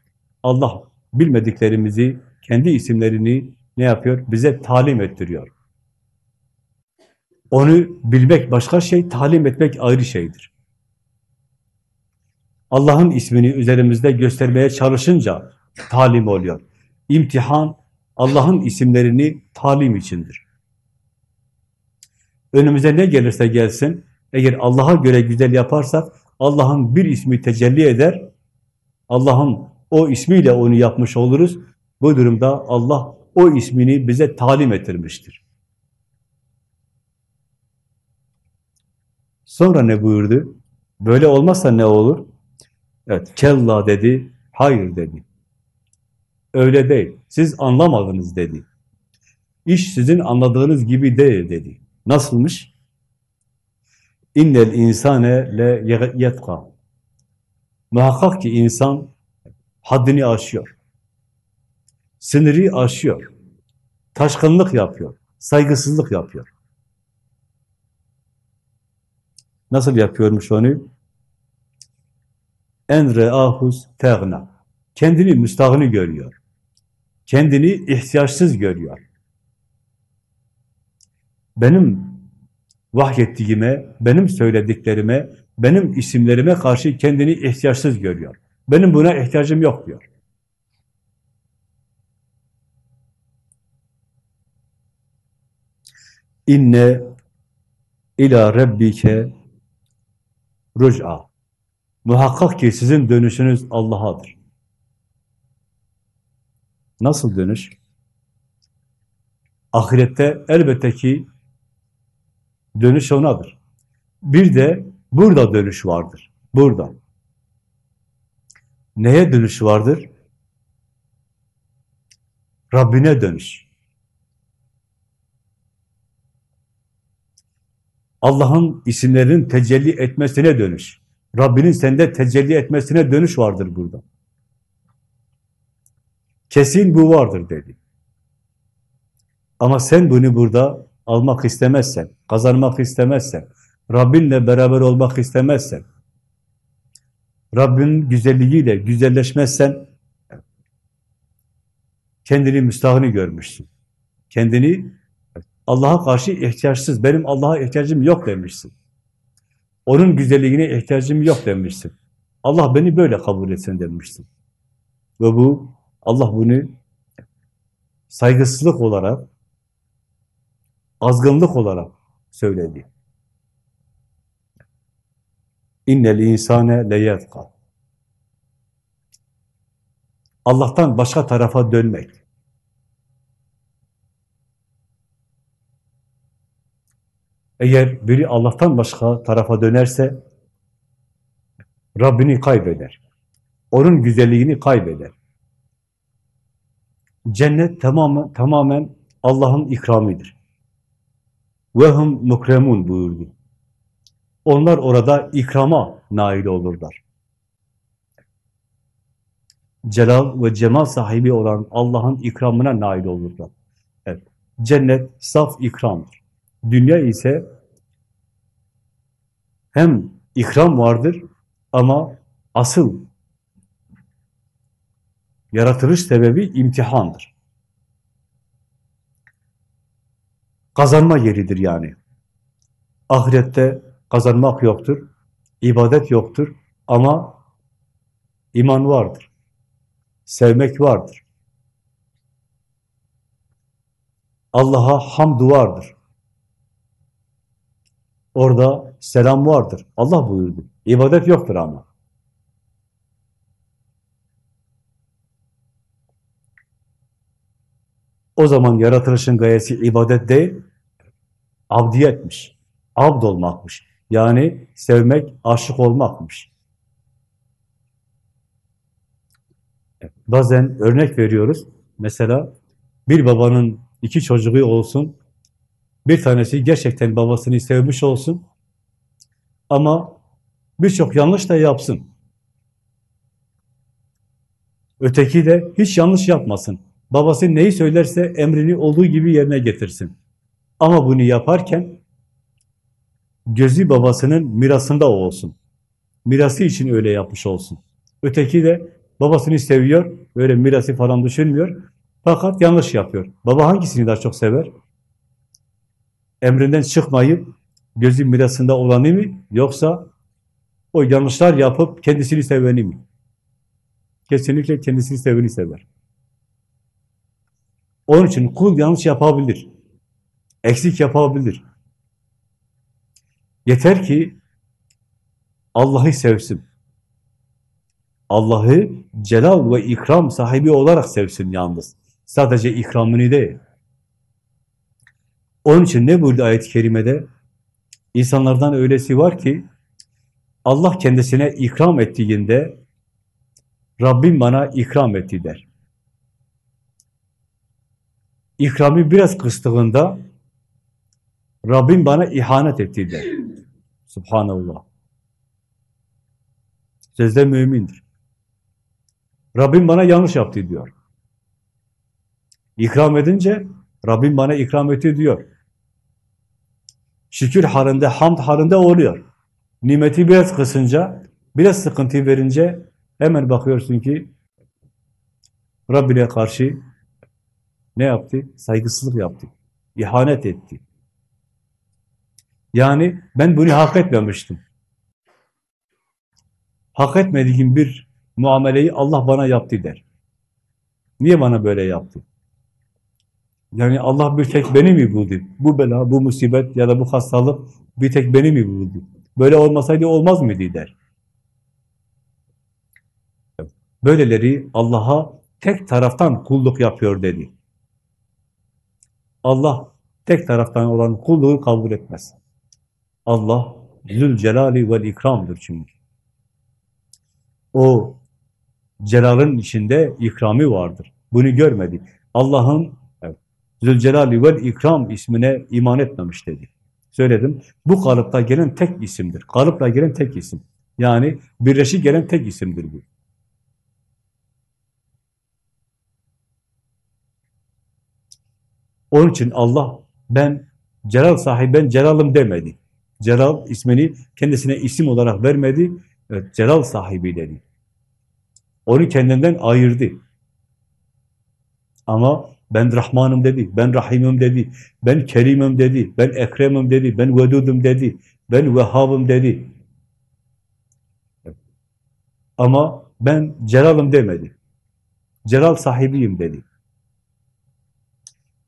Allah bilmediklerimizi, kendi isimlerini ne yapıyor? Bize talim ettiriyor. Onu bilmek başka şey, talim etmek ayrı şeydir. Allah'ın ismini üzerimizde göstermeye çalışınca talim oluyor. İmtihan, Allah'ın isimlerini talim içindir. Önümüze ne gelirse gelsin, eğer Allah'a göre güzel yaparsak, Allah'ın bir ismi tecelli eder, Allah'ın o ismiyle onu yapmış oluruz. Bu durumda Allah o ismini bize talim ettirmiştir. Sonra ne buyurdu? Böyle olmazsa ne olur? Evet, kella dedi, hayır dedi. Öyle değil, siz anlamadınız dedi. İş sizin anladığınız gibi değil dedi. Nasılmış? İnnel insane le yetka. Muhakkak ki insan haddini aşıyor. Sınırı aşıyor. Taşkınlık yapıyor. Saygısızlık yapıyor. Nasıl yapıyormuş onu? En reahus tegna. Kendini müstahını görüyor. Kendini ihtiyaçsız görüyor. Benim vahyettiğime, benim söylediklerime, benim isimlerime karşı kendini ihtiyaçsız görüyor. Benim buna ihtiyacım yok diyor. İnne ila rabbike ruj'a. Muhakkak ki sizin dönüşünüz Allah'adır. Nasıl dönüş? Ahirette elbette ki dönüş onadır. Bir de burada dönüş vardır. Burada. Neye dönüş vardır? Rabbine dönüş. Allah'ın isimlerinin tecelli etmesine dönüş. Rabbinin sende tecelli etmesine dönüş vardır burada. Kesin bu vardır dedi. Ama sen bunu burada almak istemezsen, kazanmak istemezsen, Rabbinle beraber olmak istemezsen, Rabbin güzelliğiyle güzelleşmezsen, kendini müstahını görmüşsün. Kendini Allah'a karşı ihtiyaçsız, benim Allah'a ihtiyacım yok demişsin. Onun güzelliğine ihtiyacım yok demişsin. Allah beni böyle kabul etsin demişsin. Ve bu, Allah bunu saygısızlık olarak, azgınlık olarak söyledi. İnnel insane leyetka. Allah'tan başka tarafa dönmek. Eğer biri Allah'tan başka tarafa dönerse Rabbini kaybeder. Onun güzelliğini kaybeder. Cennet tamamen, tamamen Allah'ın ikramidir. وَهُمْ mukremun buyurdu. Onlar orada ikrama nail olurlar. Celal ve cemal sahibi olan Allah'ın ikramına nail olurlar. Evet. Cennet saf ikramdır. Dünya ise hem ikram vardır ama asıl yaratılış sebebi imtihandır. kazanma yeridir yani. Ahirette kazanmak yoktur, ibadet yoktur ama iman vardır. Sevmek vardır. Allah'a hamd vardır. Orada selam vardır. Allah buyurdu. İbadet yoktur ama. O zaman yaratılışın gayesi ibadet değil, abdiyetmiş. Abd olmakmış. Yani sevmek, aşık olmakmış. Bazen örnek veriyoruz. Mesela bir babanın iki çocuğu olsun, bir tanesi gerçekten babasını sevmiş olsun ama birçok yanlış da yapsın. Öteki de hiç yanlış yapmasın. Babası neyi söylerse emrini olduğu gibi yerine getirsin. Ama bunu yaparken gözü babasının mirasında olsun. Mirası için öyle yapmış olsun. Öteki de babasını seviyor, öyle mirası falan düşünmüyor. Fakat yanlış yapıyor. Baba hangisini daha çok sever? Emrinden çıkmayıp gözü mirasında olanı mı? Yoksa o yanlışlar yapıp kendisini seveni mi? Kesinlikle kendisini seveni sever. Onun için kul yanlış yapabilir. Eksik yapabilir. Yeter ki Allah'ı sevsin. Allah'ı celal ve ikram sahibi olarak sevsin yalnız. Sadece ikramını değil. Onun için ne buyurdu ayet-i kerimede? İnsanlardan öylesi var ki Allah kendisine ikram ettiğinde Rabbim bana ikram etti der. İkramı biraz kıstığında Rabbim bana ihanet etti der. Subhanallah. Sözde mümindir. Rabbim bana yanlış yaptı diyor. İkram edince Rabbim bana ikram etti diyor. Şükür halinde, hamd halinde oluyor. Nimeti biraz kısınca, biraz sıkıntı verince hemen bakıyorsun ki Rabbine karşı ne yaptı? Saygısızlık yaptı. İhanet etti. Yani ben bunu hak etmemiştim. Hak etmediğim bir muameleyi Allah bana yaptı der. Niye bana böyle yaptı? Yani Allah bir tek beni mi buldu? Bu bela, bu musibet ya da bu hastalık bir tek beni mi buldu? Böyle olmasaydı olmaz mıydı der. Böyleleri Allah'a tek taraftan kulluk yapıyor dedi. Allah tek taraftan olan kulluğu kabul etmez. Allah Zülcelali vel ikramdır çünkü. O celalın içinde ikrami vardır. Bunu görmedi. Allah'ın Zülcelali vel ikram ismine iman etmemiş dedi. Söyledim. Bu kalıpta gelen tek isimdir. Kalıpla gelen tek isim. Yani birleşik gelen tek isimdir bu. Onun için Allah ben celal sahibi, ben celalım demedi. Celal ismini kendisine isim olarak vermedi. Evet, celal sahibi dedi. Onu kendinden ayırdı. Ama ben Rahmanım dedi, ben Rahimim dedi, ben Kerimim dedi, ben Ekremim dedi, ben Vedudum dedi, ben Vehhabım dedi. Ama ben Celal'ım demedi. Celal sahibiyim dedi.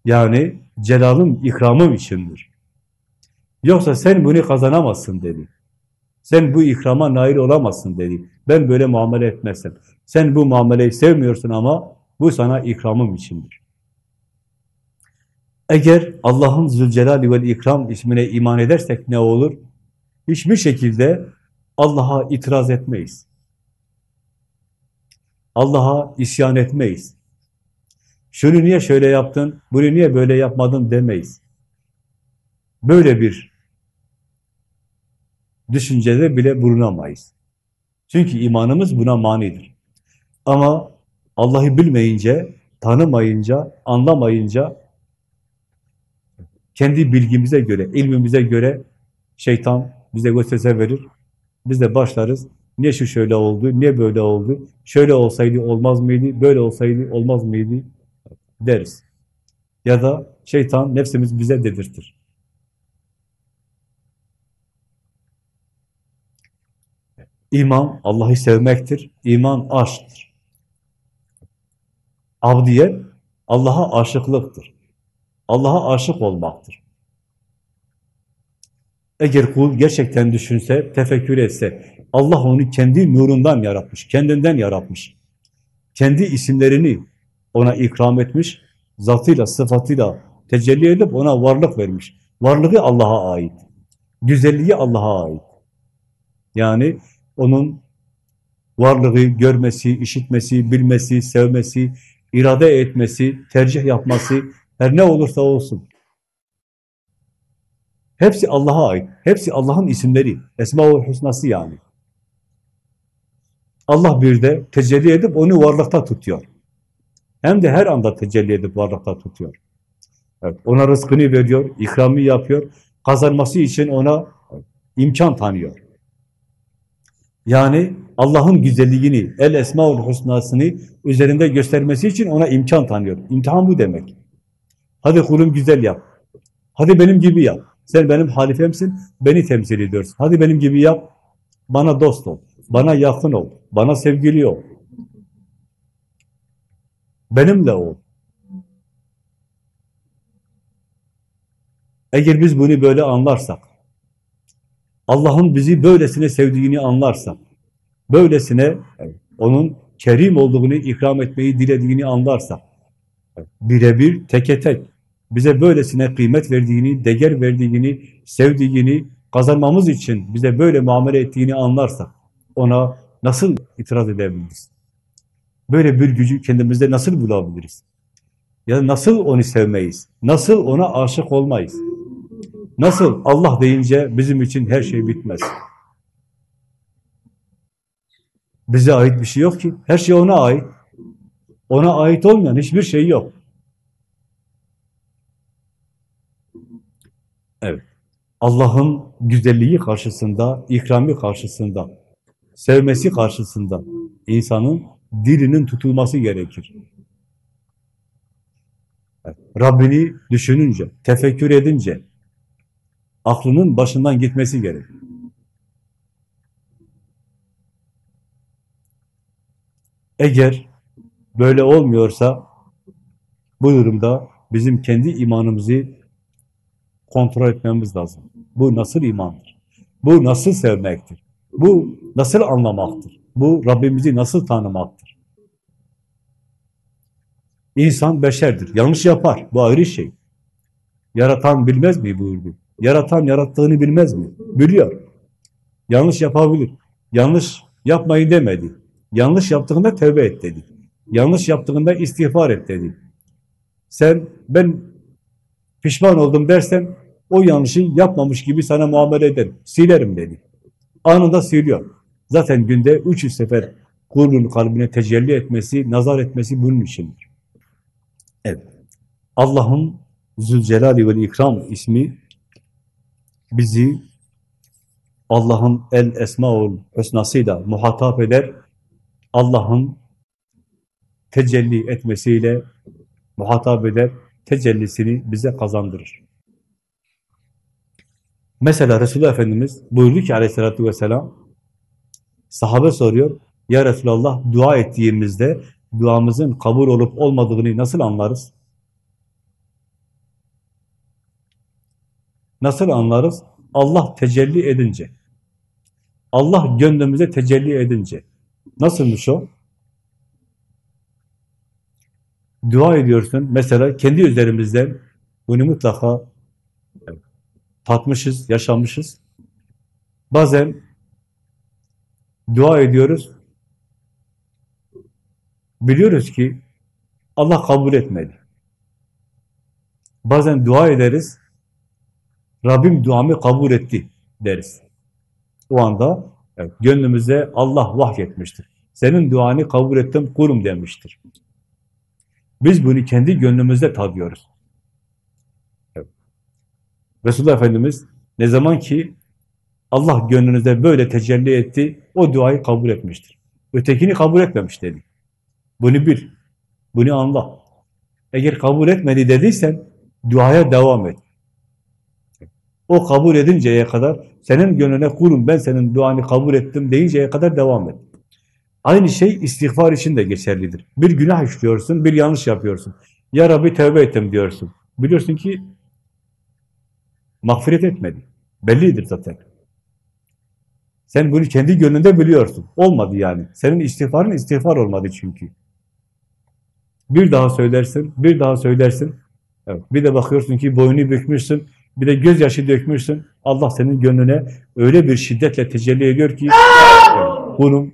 Yani Celal'ım ikramım içindir. Yoksa sen bunu kazanamazsın dedi. Sen bu ikrama nail olamazsın dedi. Ben böyle muamele etmezsem. Sen bu muameleyi sevmiyorsun ama bu sana ikramım içindir. Eğer Allah'ın Zülcelal ve İkram ismine iman edersek ne olur? Hiçbir şekilde Allah'a itiraz etmeyiz. Allah'a isyan etmeyiz. Şunu niye şöyle yaptın, bunu niye böyle yapmadın demeyiz. Böyle bir düşüncede bile bulunamayız. Çünkü imanımız buna manidir. Ama Allah'ı bilmeyince, tanımayınca, anlamayınca kendi bilgimize göre, ilmimize göre şeytan bize vesvese verir. Biz de başlarız. Niye şu şöyle oldu, niye böyle oldu? Şöyle olsaydı olmaz mıydı, böyle olsaydı olmaz mıydı deriz. Ya da şeytan, nefsimiz bize dedirtir. İman Allah'ı sevmektir. İman aşktır. Abdiyet Allah'a aşıklıktır. Allah'a aşık olmaktır. Eğer kul gerçekten düşünse, tefekkür etse, Allah onu kendi nurundan yaratmış, kendinden yaratmış. Kendi isimlerini ona ikram etmiş, zatıyla, sıfatıyla tecelli edip ona varlık vermiş. Varlığı Allah'a ait. Güzelliği Allah'a ait. Yani onun varlığı görmesi, işitmesi, bilmesi, sevmesi, irade etmesi, tercih yapması, her ne olursa olsun. Hepsi Allah'a ait. Hepsi Allah'ın isimleri. Esma-ül Hüsnası yani. Allah bir de tecelli edip onu varlıkta tutuyor. Hem de her anda tecelli edip varlıkta tutuyor. Evet, ona rızkını veriyor, ikramı yapıyor. Kazanması için ona imkan tanıyor. Yani Allah'ın güzelliğini, el esmaül husnasını üzerinde göstermesi için ona imkan tanıyor. İmtihan bu demek. Hadi kulum güzel yap. Hadi benim gibi yap. Sen benim halifemsin, beni temsil ediyorsun. Hadi benim gibi yap, bana dost ol, bana yakın ol, bana sevgili ol. Benimle ol. Eğer biz bunu böyle anlarsak, Allah'ın bizi böylesine sevdiğini anlarsak, böylesine onun kerim olduğunu ikram etmeyi dilediğini anlarsak, birebir, teke tek, bize böylesine kıymet verdiğini, değer verdiğini, sevdiğini, kazanmamız için bize böyle muamele ettiğini anlarsak, ona nasıl itiraz edebiliriz? Böyle bir gücü kendimizde nasıl bulabiliriz? Ya nasıl onu sevmeyiz? Nasıl ona aşık olmayız? Nasıl Allah deyince bizim için her şey bitmez? Bize ait bir şey yok ki. Her şey ona ait. Ona ait olmayan hiçbir şey yok. Evet. Allah'ın güzelliği karşısında, ikrami karşısında, sevmesi karşısında insanın dilinin tutulması gerekir. Evet. Rabbini düşününce, tefekkür edince, aklının başından gitmesi gerekir. Eğer böyle olmuyorsa bu durumda bizim kendi imanımızı kontrol etmemiz lazım. Bu nasıl imandır? Bu nasıl sevmektir? Bu nasıl anlamaktır? Bu Rabbimizi nasıl tanımaktır? İnsan beşerdir. Yanlış yapar. Bu ayrı şey. Yaratan bilmez mi buyurdu? Yaratan yarattığını bilmez mi? Biliyor. Yanlış yapabilir. Yanlış yapmayın demedi. Yanlış yaptığında tövbe et dedi. Yanlış yaptığında istiğfar et dedi. Sen ben pişman oldum dersen o yanlışı yapmamış gibi sana muamele ederim. Silerim dedi. Anında siliyor. Zaten günde 300 sefer kulun kalbine tecelli etmesi, nazar etmesi bunun içindir. Evet. Allah'ın Zülcelali ve İkram ismi bizi Allah'ın el esmaul husnasıyla muhatap eder. Allah'ın tecelli etmesiyle muhatap eder. Tecellisini bize kazandırır. Mesela Resulullah Efendimiz buyurdu ki aleyhissalatü vesselam sahabe soruyor ya Resulallah dua ettiğimizde duamızın kabul olup olmadığını nasıl anlarız? Nasıl anlarız? Allah tecelli edince. Allah gönlümüze tecelli edince. Nasılmış o? Dua ediyorsun. Mesela kendi üzerimizden bunu mutlaka tatmışız, yaşamışız. Bazen dua ediyoruz. Biliyoruz ki Allah kabul etmedi. Bazen dua ederiz. Rabbim duamı kabul etti deriz. O anda evet, gönlümüze Allah vahyetmiştir. Senin duanı kabul ettim kurum demiştir. Biz bunu kendi gönlümüzde tadıyoruz. Resulullah Efendimiz ne zaman ki Allah gönlünüzde böyle tecelli etti, o duayı kabul etmiştir. Ötekini kabul etmemiş dedi. Bunu bil, bunu anla. Eğer kabul etmedi dediysen, Duaya devam et. O kabul edinceye kadar, senin gönlüne kurum ben senin duanı kabul ettim deyinceye kadar devam et. Aynı şey istiğfar için de geçerlidir. Bir günah işliyorsun, bir yanlış yapıyorsun. Ya Rabbi tövbe ettim diyorsun. Biliyorsun ki mağfiret etmedi. Bellidir zaten. Sen bunu kendi gönlünde biliyorsun. Olmadı yani. Senin istiğfarın istiğfar olmadı çünkü. Bir daha söylersin, bir daha söylersin. Evet. Bir de bakıyorsun ki boynu bükmüşsün, bir de gözyaşı dökmüşsün. Allah senin gönlüne öyle bir şiddetle tecelli ediyor ki bunu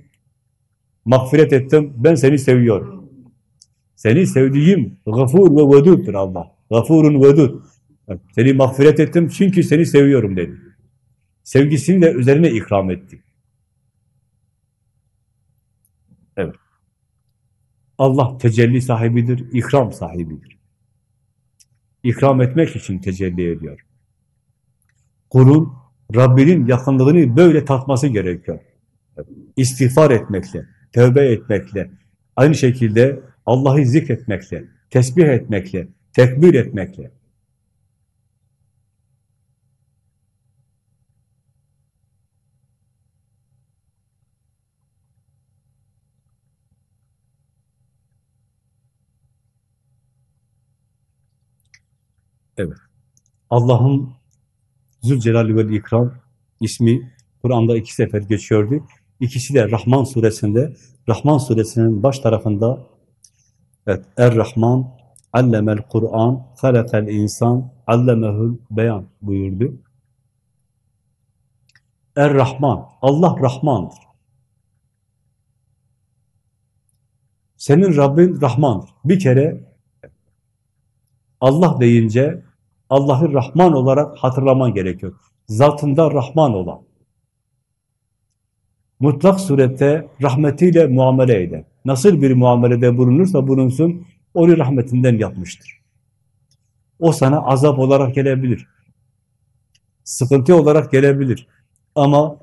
mağfiret ettim, ben seni seviyorum. Seni sevdiğim gafur ve veduddur Allah. Gafurun vedud. Seni mağfiret ettim çünkü seni seviyorum dedi. Sevgisini de üzerine ikram etti. Evet. Allah tecelli sahibidir, ikram sahibidir. İkram etmek için tecelli ediyor. Kulun Rabbinin yakınlığını böyle tatması gerekiyor. İstiğfar etmekle, tövbe etmekle, aynı şekilde Allah'ı zikretmekle, tesbih etmekle, tekbir etmekle. Evet. Allah'ın Zülcelal ve İkram ismi Kur'an'da iki sefer geçiyordu. İkisi de Rahman suresinde. Rahman suresinin baş tarafında evet, Er-Rahman allemel Kur'an halakal insan allemehül beyan buyurdu. Er-Rahman, Allah Rahmandır. Senin Rabbin Rahmandır. Bir kere Allah deyince Allah'ı Rahman olarak hatırlaman gerekiyor. Zatında Rahman olan. Mutlak surette rahmetiyle muamele eden. Nasıl bir muamelede bulunursa bulunsun, onu rahmetinden yapmıştır. O sana azap olarak gelebilir. Sıkıntı olarak gelebilir. Ama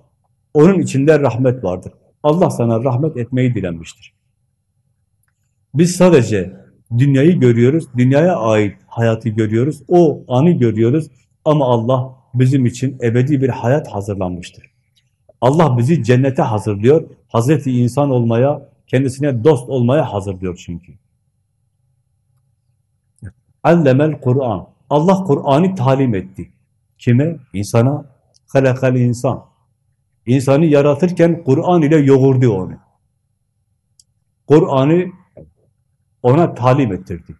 onun içinde rahmet vardır. Allah sana rahmet etmeyi dilenmiştir. Biz sadece dünyayı görüyoruz, dünyaya ait hayatı görüyoruz, o anı görüyoruz ama Allah bizim için ebedi bir hayat hazırlanmıştır. Allah bizi cennete hazırlıyor, Hazreti insan olmaya, kendisine dost olmaya hazırlıyor çünkü. Allemel Kur'an. Allah Kur'an'ı talim etti. Kime? İnsana. Halakal insan. İnsanı yaratırken Kur'an ile yoğurdu onu. Kur'an'ı ona talim ettirdi.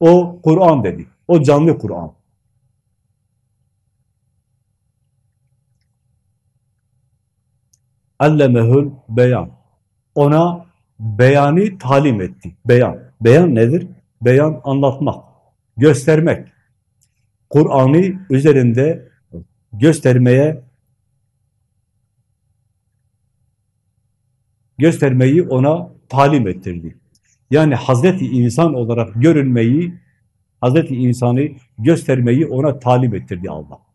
O Kur'an dedi. O canlı Kur'an. Allemehül beyan. Ona beyanı talim etti. Beyan. Beyan nedir? Beyan anlatmak, göstermek. Kur'an'ı üzerinde göstermeye göstermeyi ona talim ettirdi. Yani Hazreti insan olarak görünmeyi, Hazreti insanı göstermeyi ona talim ettirdi Allah.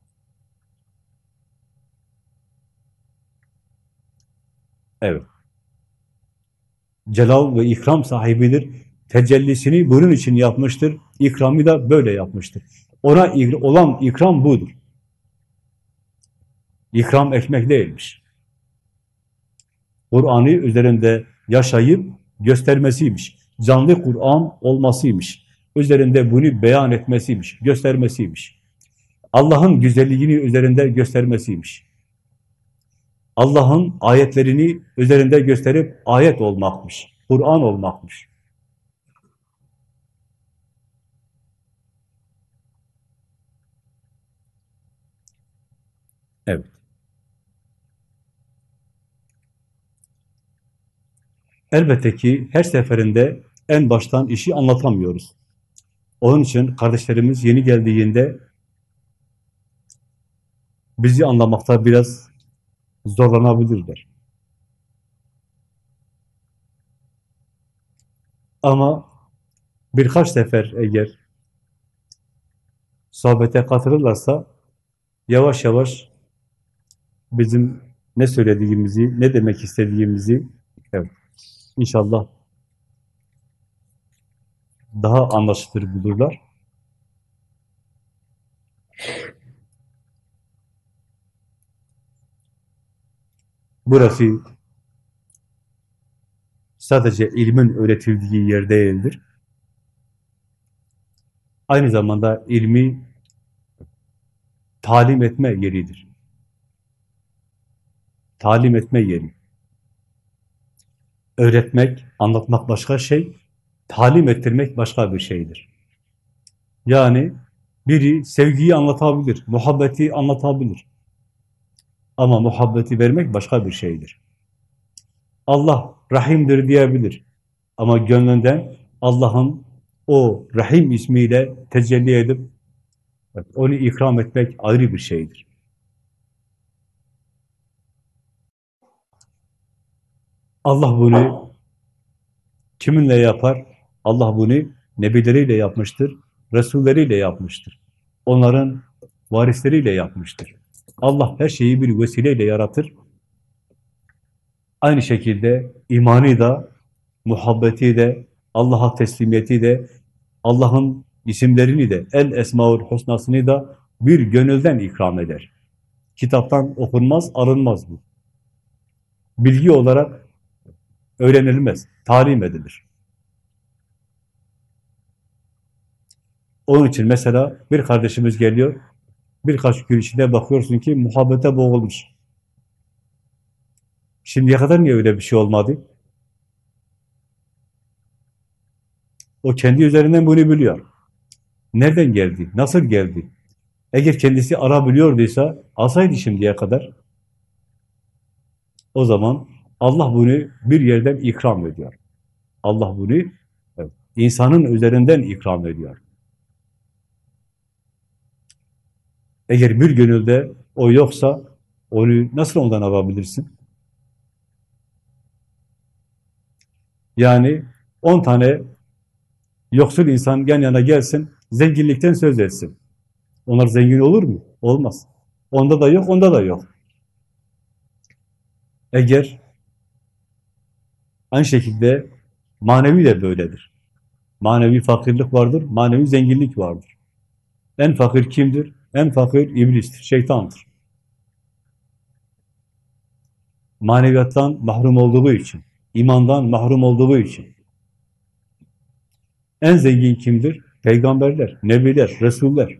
Evet. Celal ve ikram sahibidir. Tecellisini bunun için yapmıştır. İkramı da böyle yapmıştır. Ona olan ikram budur. İkram etmek değilmiş. Kur'an'ı üzerinde yaşayıp göstermesiymiş. Canlı Kur'an olmasıymış. Üzerinde bunu beyan etmesiymiş, göstermesiymiş. Allah'ın güzelliğini üzerinde göstermesiymiş. Allah'ın ayetlerini üzerinde gösterip ayet olmakmış, Kur'an olmakmış. Evet. Elbette ki her seferinde en baştan işi anlatamıyoruz. Onun için kardeşlerimiz yeni geldiğinde bizi anlamakta biraz zorlanabilirler. Ama birkaç sefer eğer sohbete katılırlarsa yavaş yavaş bizim ne söylediğimizi, ne demek istediğimizi evet, İnşallah daha anlaşılır bulurlar. Burası sadece ilmin öğretildiği yer değildir. Aynı zamanda ilmi talim etme yeridir. Talim etme yeri. Öğretmek, anlatmak başka şey, talim ettirmek başka bir şeydir. Yani biri sevgiyi anlatabilir, muhabbeti anlatabilir. Ama muhabbeti vermek başka bir şeydir. Allah Rahim'dir diyebilir. Ama gönlünden Allah'ın o Rahim ismiyle tecelli edip onu ikram etmek ayrı bir şeydir. Allah bunu kiminle yapar? Allah bunu nebileriyle yapmıştır, resulleriyle yapmıştır. Onların varisleriyle yapmıştır. Allah her şeyi bir vesileyle yaratır. Aynı şekilde imanı da, muhabbeti de, Allah'a teslimiyeti de, Allah'ın isimlerini de, el esmaül husnasını da bir gönülden ikram eder. Kitaptan okunmaz, arınmaz bu. Bilgi olarak öğrenilmez, talim edilir. Onun için mesela bir kardeşimiz geliyor, birkaç gün içinde bakıyorsun ki muhabbete boğulmuş. Şimdiye kadar niye öyle bir şey olmadı? O kendi üzerinden bunu biliyor. Nereden geldi? Nasıl geldi? Eğer kendisi arabiliyorduysa alsaydı şimdiye kadar. O zaman Allah bunu bir yerden ikram ediyor. Allah bunu evet, insanın üzerinden ikram ediyor. Eğer bir gönülde o yoksa onu nasıl ondan alabilirsin? Yani on tane yoksul insan yan yana gelsin, zenginlikten söz etsin. Onlar zengin olur mu? Olmaz. Onda da yok, onda da yok. Eğer aynı şekilde manevi de böyledir. Manevi fakirlik vardır, manevi zenginlik vardır. En fakir kimdir? En fakir iblistir, şeytandır. Maneviyattan mahrum olduğu için, imandan mahrum olduğu için. En zengin kimdir? Peygamberler, nebiler, resuller.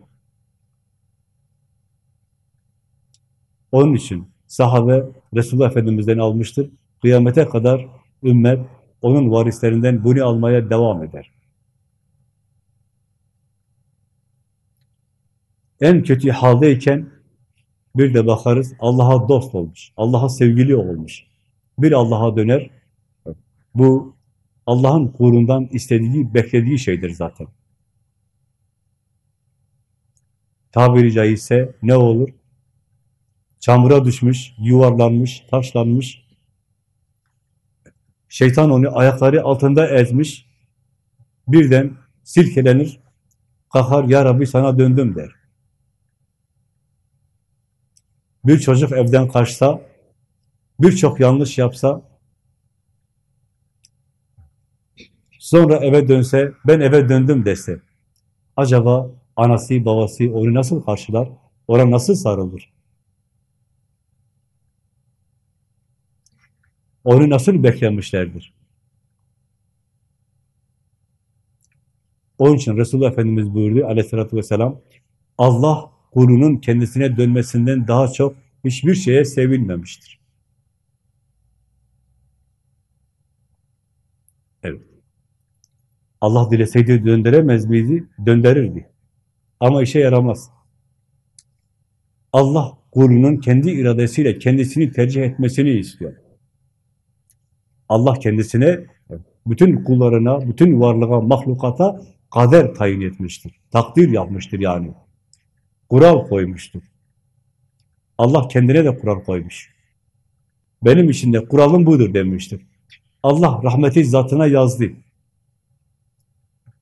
Onun için sahabe Resulullah Efendimiz'den almıştır. Kıyamete kadar ümmet onun varislerinden bunu almaya devam eder. En kötü haldeyken bir de bakarız Allah'a dost olmuş, Allah'a sevgili olmuş. Bir Allah'a döner, bu Allah'ın kurundan istediği, beklediği şeydir zaten. Tabiri caizse ne olur? Çamura düşmüş, yuvarlanmış, taşlanmış. Şeytan onu ayakları altında ezmiş. Birden silkelenir, kalkar, Ya Rabbi sana döndüm der. Bir çocuk evden kaçsa, birçok yanlış yapsa, sonra eve dönse, ben eve döndüm dese, acaba anası, babası onu nasıl karşılar? Ona nasıl sarılır? Onu nasıl beklemişlerdir? Onun için Resulullah Efendimiz buyurdu aleyhissalatü vesselam, Allah kulunun kendisine dönmesinden daha çok hiçbir şeye sevilmemiştir. Evet. Allah dileseydi döndüremez miydi? Döndürürdü. Ama işe yaramaz. Allah kulunun kendi iradesiyle kendisini tercih etmesini istiyor. Allah kendisine bütün kullarına, bütün varlığa, mahlukata kader tayin etmiştir. Takdir yapmıştır yani. Kural koymuştur. Allah kendine de kural koymuş. Benim için de kuralım budur demiştir. Allah rahmeti zatına yazdı.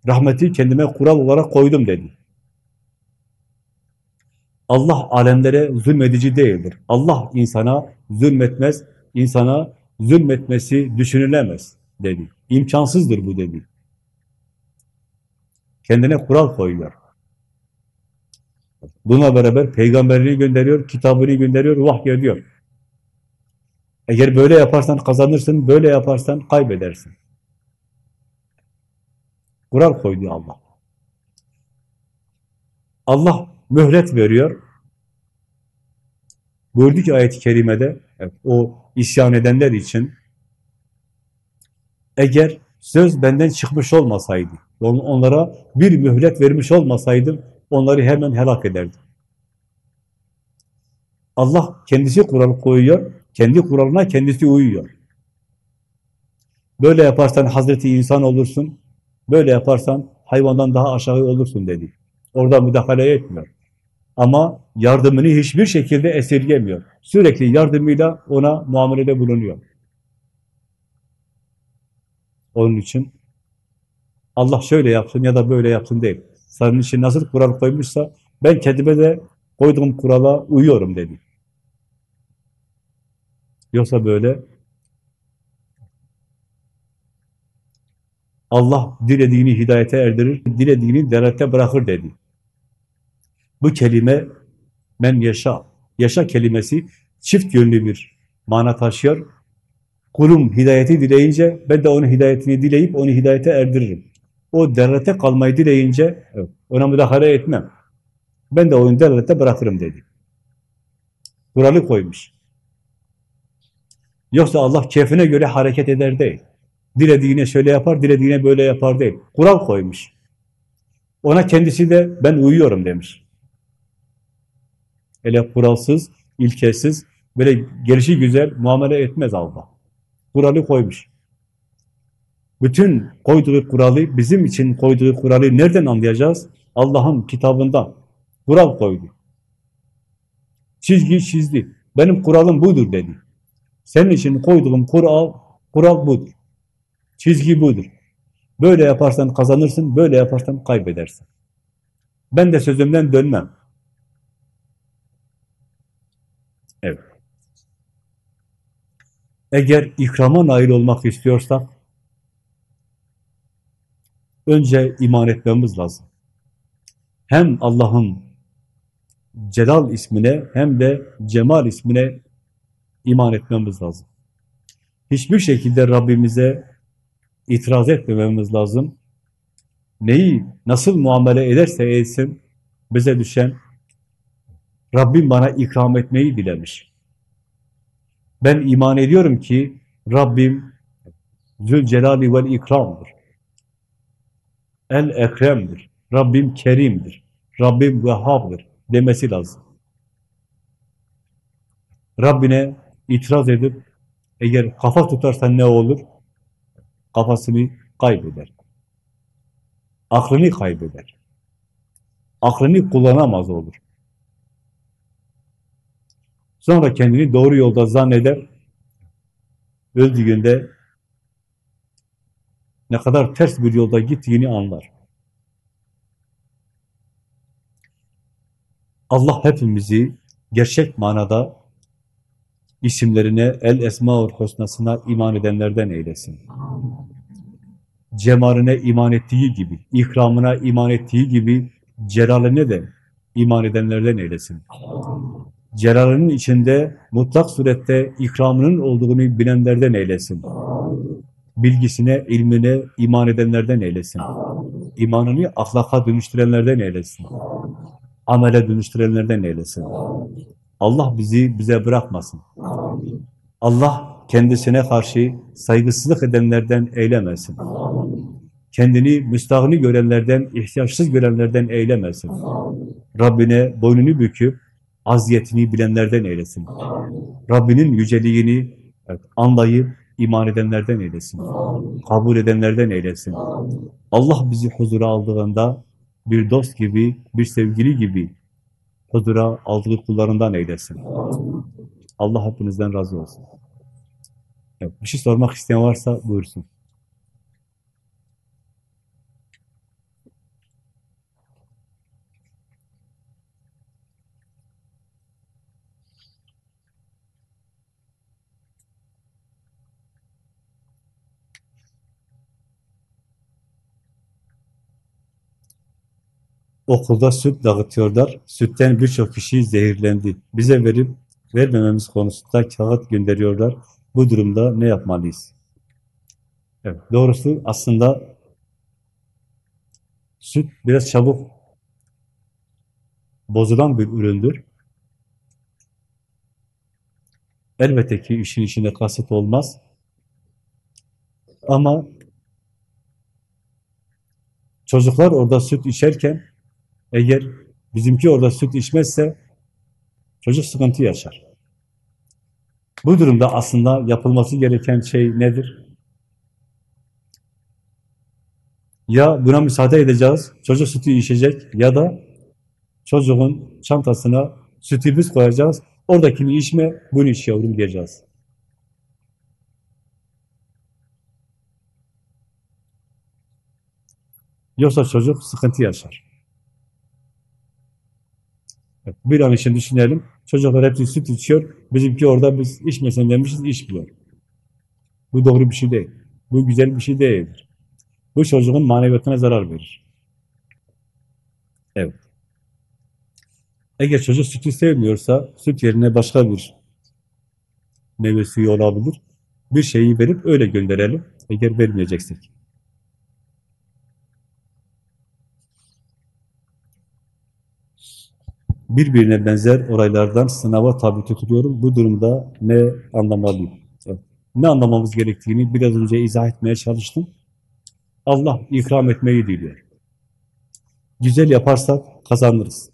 Rahmeti kendime kural olarak koydum dedi. Allah alemlere zulmedici değildir. Allah insana zulmetmez, insana zulmetmesi düşünülemez dedi. İmkansızdır bu dedi. Kendine kural koyuyor. Buna beraber peygamberini gönderiyor, kitabını gönderiyor, vahyediyor. Eğer böyle yaparsan kazanırsın, böyle yaparsan kaybedersin. Kural koydu Allah. Allah mühlet veriyor. Buyurdu ki ayet-i kerimede, o isyan edenler için, eğer söz benden çıkmış olmasaydı, onlara bir mühlet vermiş olmasaydım, onları hemen helak ederdim. Allah kendisi kural koyuyor, kendi kuralına kendisi uyuyor. Böyle yaparsan Hazreti insan olursun, böyle yaparsan hayvandan daha aşağı olursun dedi. Orada müdahale etmiyor. Ama yardımını hiçbir şekilde esirgemiyor. Sürekli yardımıyla ona muamelede bulunuyor. Onun için Allah şöyle yapsın ya da böyle yapsın değil. Senin için nasıl kural koymuşsa ben kendime de koyduğum kurala uyuyorum dedi. Yoksa böyle Allah dilediğini hidayete erdirir, dilediğini derete bırakır dedi. Bu kelime men yaşa, yaşa kelimesi çift yönlü bir mana taşıyor. Kulum hidayeti dileyince ben de onun hidayetini dileyip onu hidayete erdiririm. O derlete kalmayı dileyince ona müdahale etmem. Ben de onu derlete bırakırım dedi. Kuralı koymuş. Yoksa Allah keyfine göre hareket eder değil. Dilediğine şöyle yapar, dilediğine böyle yapar değil. Kural koymuş. Ona kendisi de ben uyuyorum demiş. Hele kuralsız, ilkesiz, böyle gelişi güzel muamele etmez Allah. Kuralı koymuş. Bütün koyduğu kuralı, bizim için koyduğu kuralı nereden anlayacağız? Allah'ın kitabından. Kural koydu. Çizgi çizdi. Benim kuralım budur dedi. Senin için koyduğum kural, kural budur. Çizgi budur. Böyle yaparsan kazanırsın, böyle yaparsan kaybedersin. Ben de sözümden dönmem. Evet. Eğer ikrama nail olmak istiyorsak, önce iman etmemiz lazım. Hem Allah'ın Celal ismine hem de Cemal ismine iman etmemiz lazım. Hiçbir şekilde Rabbimize itiraz etmememiz lazım. Neyi nasıl muamele ederse etsin bize düşen Rabbim bana ikram etmeyi dilemiş. Ben iman ediyorum ki Rabbim Zülcelali vel ikramdır. El ekremdir. Rabbim kerimdir. Rabbim vehhabdır demesi lazım. Rabbine itiraz edip eğer kafa tutarsan ne olur? Kafasını kaybeder. Aklını kaybeder. Aklını kullanamaz olur. Sonra kendini doğru yolda zanneder. Öldüğünde ne kadar ters bir yolda gittiğini anlar. Allah hepimizi gerçek manada isimlerine, el esmaül husnasına iman edenlerden eylesin. Cemaline iman ettiği gibi, ikramına iman ettiği gibi, celaline de iman edenlerden eylesin. Celalinin içinde mutlak surette ikramının olduğunu bilenlerden eylesin. Bilgisine, ilmine iman edenlerden eylesin. İmanını ahlaka dönüştürenlerden eylesin. Amele dönüştürenlerden eylesin. Allah bizi bize bırakmasın. Allah kendisine karşı saygısızlık edenlerden eylemesin. Kendini müstahni görenlerden, ihtiyaçsız görenlerden eylemesin. Rabbine boynunu büküp aziyetini bilenlerden eylesin. Rabbinin yüceliğini anlayıp iman edenlerden eylesin. Kabul edenlerden eylesin. Allah bizi huzura aldığında bir dost gibi, bir sevgili gibi huzura aldığı kullarından eylesin. Allah hepinizden razı olsun. Evet, bir şey sormak isteyen varsa buyursun. Okulda süt dağıtıyorlar. Sütten birçok kişi zehirlendi. Bize verip vermememiz konusunda kağıt gönderiyorlar. Bu durumda ne yapmalıyız? Evet, doğrusu aslında süt biraz çabuk bozulan bir üründür. Elbette ki işin içinde kasıt olmaz. Ama çocuklar orada süt içerken eğer bizimki orada süt içmezse çocuk sıkıntı yaşar. Bu durumda aslında yapılması gereken şey nedir? Ya buna müsaade edeceğiz, çocuk sütü içecek ya da çocuğun çantasına sütü biz koyacağız, oradakini içme, bunu iç yavrum diyeceğiz. Yoksa çocuk sıkıntı yaşar. Bir an için düşünelim. Çocuklar hepsi süt içiyor. Bizimki orada biz içmesen demişiz, içmiyor. Bu doğru bir şey değil. Bu güzel bir şey değildir. Bu çocuğun maneviyatına zarar verir. Evet. Eğer çocuk sütü sevmiyorsa, süt yerine başka bir meyve suyu olabilir. Bir şeyi verip öyle gönderelim. Eğer vermeyeceksek. Birbirine benzer olaylardan sınava tabi tutuluyorum. Bu durumda ne anlamalıyım? Ne anlamamız gerektiğini biraz önce izah etmeye çalıştım. Allah ikram etmeyi diliyor. Güzel yaparsak kazanırız.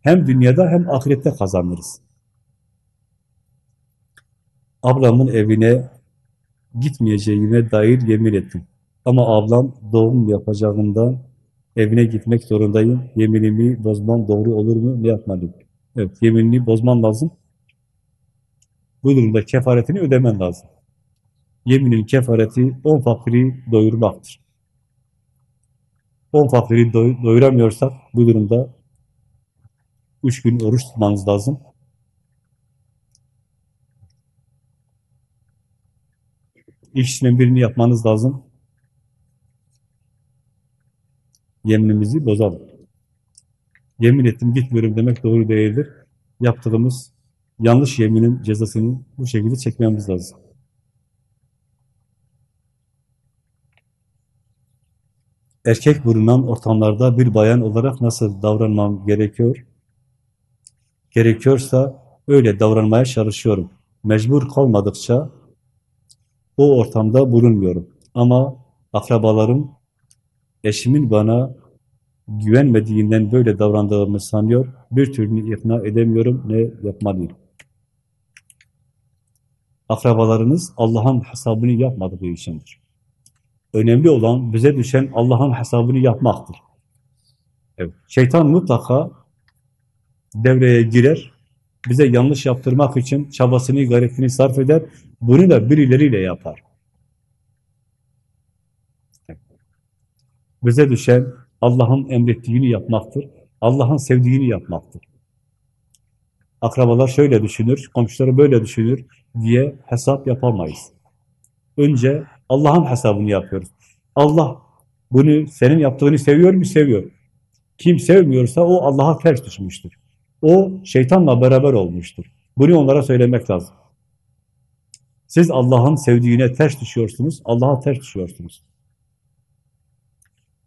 Hem dünyada hem ahirette kazanırız. Ablamın evine gitmeyeceğime dair yemin ettim. Ama ablam doğum yapacağından Evine gitmek zorundayım. Yeminimi bozmam doğru olur mu? Ne yapmalıyım? Evet, yeminini bozman lazım. Bu durumda kefaretini ödemen lazım. Yeminin kefareti on fakiri doyurmaktır. On fakiri doy doyuramıyorsak bu durumda üç gün oruç tutmanız lazım. İkisinden birini yapmanız lazım. Yeminimizi bozalım. Yemin ettim gitmiyorum demek doğru değildir. Yaptığımız yanlış yeminin cezasını bu şekilde çekmemiz lazım. Erkek bulunan ortamlarda bir bayan olarak nasıl davranmam gerekiyor? Gerekiyorsa öyle davranmaya çalışıyorum. Mecbur kalmadıkça o ortamda bulunmuyorum. Ama akrabalarım Eşimin bana güvenmediğinden böyle davrandığımı sanıyor. Bir türlü ikna edemiyorum. Ne yapmalıyım? Akrabalarınız Allah'ın hesabını yapmadığı içindir. Önemli olan bize düşen Allah'ın hesabını yapmaktır. Evet. Şeytan mutlaka devreye girer. Bize yanlış yaptırmak için çabasını, gayretini sarf eder. Bunu da birileriyle yapar. Bize düşen Allah'ın emrettiğini yapmaktır. Allah'ın sevdiğini yapmaktır. Akrabalar şöyle düşünür, komşuları böyle düşünür diye hesap yapamayız. Önce Allah'ın hesabını yapıyoruz. Allah bunu senin yaptığını seviyor mu? Seviyor. Kim sevmiyorsa o Allah'a ters düşmüştür. O şeytanla beraber olmuştur. Bunu onlara söylemek lazım. Siz Allah'ın sevdiğine ters düşüyorsunuz, Allah'a ters düşüyorsunuz.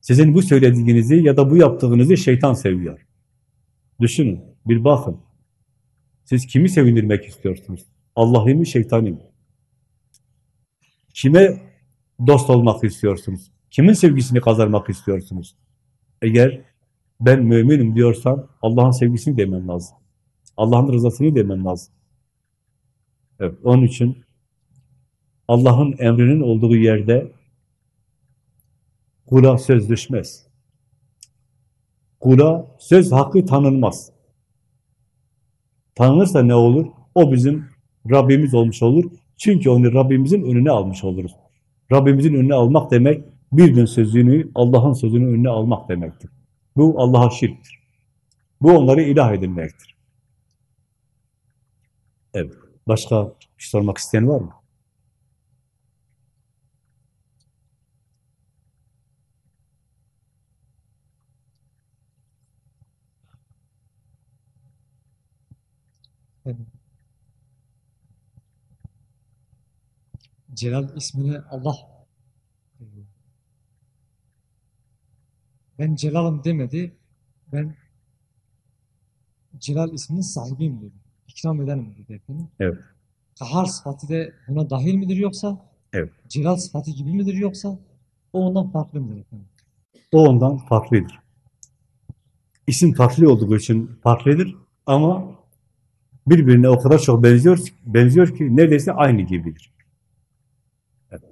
Sizin bu söylediğinizi ya da bu yaptığınızı şeytan seviyor. Düşünün, bir bakın. Siz kimi sevindirmek istiyorsunuz? Allah'ı mı, şeytanı mı? Kime dost olmak istiyorsunuz? Kimin sevgisini kazanmak istiyorsunuz? Eğer ben müminim diyorsan Allah'ın sevgisini demen lazım. Allah'ın rızasını demen lazım. Evet, onun için Allah'ın emrinin olduğu yerde Kula söz düşmez. Kula söz hakkı tanınmaz. Tanınırsa ne olur? O bizim Rabbimiz olmuş olur. Çünkü onu Rabbimizin önüne almış oluruz. Rabbimizin önüne almak demek, bir gün sözünü, Allah'ın sözünün önüne almak demektir. Bu Allah'a şirktir. Bu onları ilah edinmektir. Evet. Başka bir şey sormak isteyen var mı? Celal ismine Allah. Ben Celal'ım demedi. Ben Celal isminin sahibiyim dedi. İkram ederim dedi efendim. Evet. Kahar sıfatı da buna dahil midir yoksa? Evet. Celal sıfatı gibi midir yoksa? O ondan farklı mıdır efendim? O ondan farklıdır. İsim farklı olduğu için farklıdır ama birbirine o kadar çok benziyor, benziyor ki neredeyse aynı gibidir. Evet.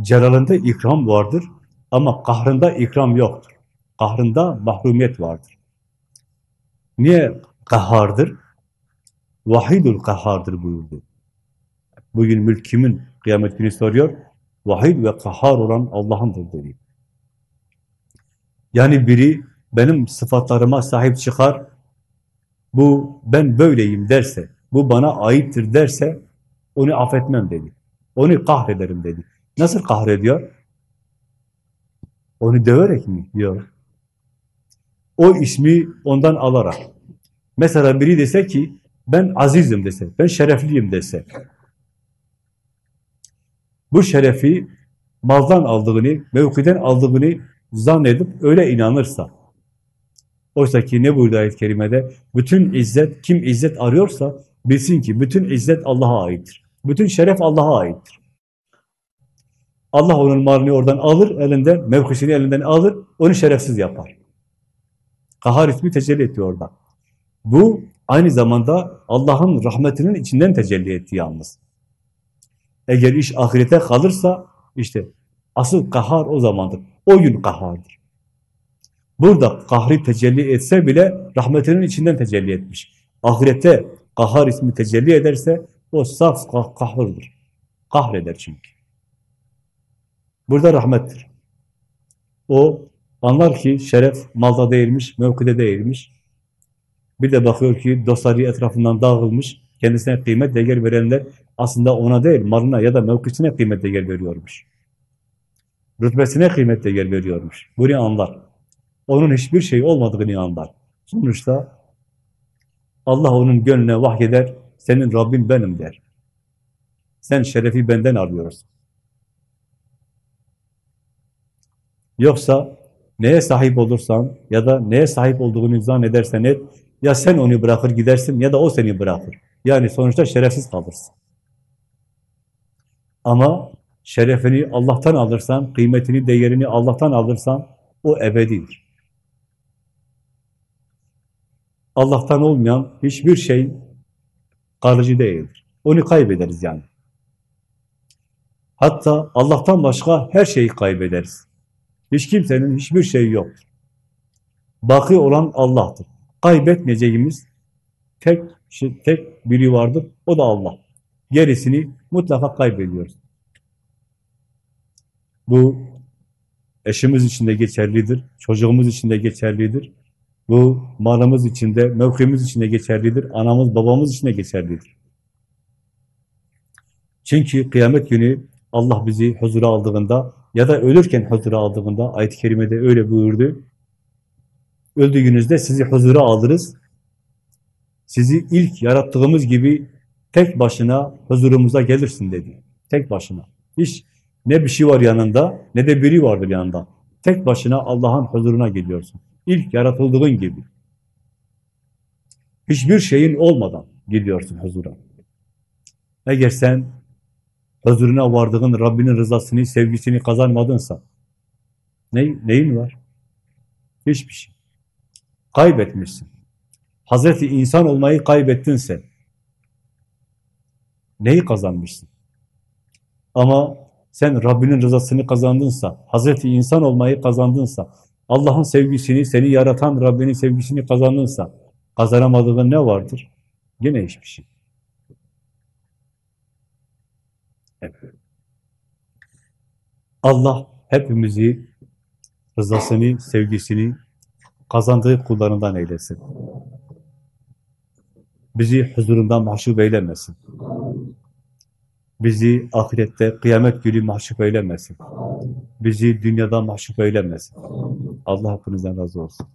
Celalında ikram vardır ama kahrında ikram yoktur. Kahrında mahrumiyet vardır. Niye kahardır? Vahidul kahardır buyurdu. Bugün mülk kimin? Kıyamet günü soruyor. Vahid ve kahar olan Allah'ındır dedi. Yani biri benim sıfatlarıma sahip çıkar, bu ben böyleyim derse, bu bana aittir derse onu affetmem dedi. Onu kahrederim dedi. Nasıl kahrediyor? Onu döverek mi? Yok. O ismi ondan alarak. Mesela biri dese ki ben azizim dese, ben şerefliyim dese. Bu şerefi maldan aldığını, mevkiden aldığını zannedip öyle inanırsa. Oysa ki ne buyurdu ayet-i kerimede? Bütün izzet, kim izzet arıyorsa bilsin ki bütün izzet Allah'a aittir. Bütün şeref Allah'a aittir. Allah onun malını oradan alır elinden, mevkisini elinden alır, onu şerefsiz yapar. Kahar ismi tecelli etti orada. Bu aynı zamanda Allah'ın rahmetinin içinden tecelli etti yalnız. Eğer iş ahirete kalırsa işte asıl kahar o zamandır. O gün kahardır. Burada kahri tecelli etse bile rahmetinin içinden tecelli etmiş. Ahirette kahar ismi tecelli ederse o saf kah kahırdır. Kahreder çünkü. Burada rahmettir. O anlar ki şeref malda değilmiş, mevkide değilmiş. Bir de bakıyor ki dostları etrafından dağılmış, kendisine kıymet değer verenler aslında ona değil, malına ya da mevkisine kıymet değer veriyormuş. Rütbesine kıymet değer veriyormuş. Bunu anlar. Onun hiçbir şey olmadığını anlar. Sonuçta Allah onun gönlüne vahyeder, senin Rabbin benim der. Sen şerefi benden arıyorsun. Yoksa neye sahip olursan ya da neye sahip olduğunu zannedersen et, ya sen onu bırakır gidersin ya da o seni bırakır. Yani sonuçta şerefsiz kalırsın. Ama şerefini Allah'tan alırsan, kıymetini, değerini Allah'tan alırsan o ebedidir. Allah'tan olmayan hiçbir şey kalıcı değildir. Onu kaybederiz yani. Hatta Allah'tan başka her şeyi kaybederiz. Hiç kimsenin hiçbir şeyi yoktur. Baki olan Allah'tır. Kaybetmeyeceğimiz tek şey, tek biri vardır. O da Allah. Gerisini mutlaka kaybediyoruz. Bu eşimiz için de geçerlidir. Çocuğumuz için de geçerlidir. Bu malımız için de, mevkimiz için de geçerlidir. Anamız, babamız için de geçerlidir. Çünkü kıyamet günü Allah bizi huzura aldığında ya da ölürken huzura aldığında ayet-i kerimede öyle buyurdu. Öldüğünüzde sizi huzura alırız. Sizi ilk yarattığımız gibi tek başına huzurumuza gelirsin dedi. Tek başına. Hiç ne bir şey var yanında ne de biri vardır yanında. Tek başına Allah'ın huzuruna geliyorsun. İlk yaratıldığın gibi. Hiçbir şeyin olmadan gidiyorsun huzura. Eğer sen huzuruna vardığın Rabbinin rızasını, sevgisini kazanmadınsa ne, neyin var? Hiçbir şey. Kaybetmişsin. Hazreti insan olmayı kaybettinse neyi kazanmışsın? Ama sen Rabbinin rızasını kazandınsa, Hazreti insan olmayı kazandınsa, Allah'ın sevgisini, seni yaratan Rabbinin sevgisini kazandınsa, kazanamadığın ne vardır? Yine hiçbir şey. Evet. Allah hepimizi rızasını, sevgisini kazandığı kullarından eylesin. Bizi huzurundan mahcup eylemesin. Bizi ahirette kıyamet günü mahcup eylemesin. Bizi dünyada mahcup eylemesin. Allah hepinizden razı olsun.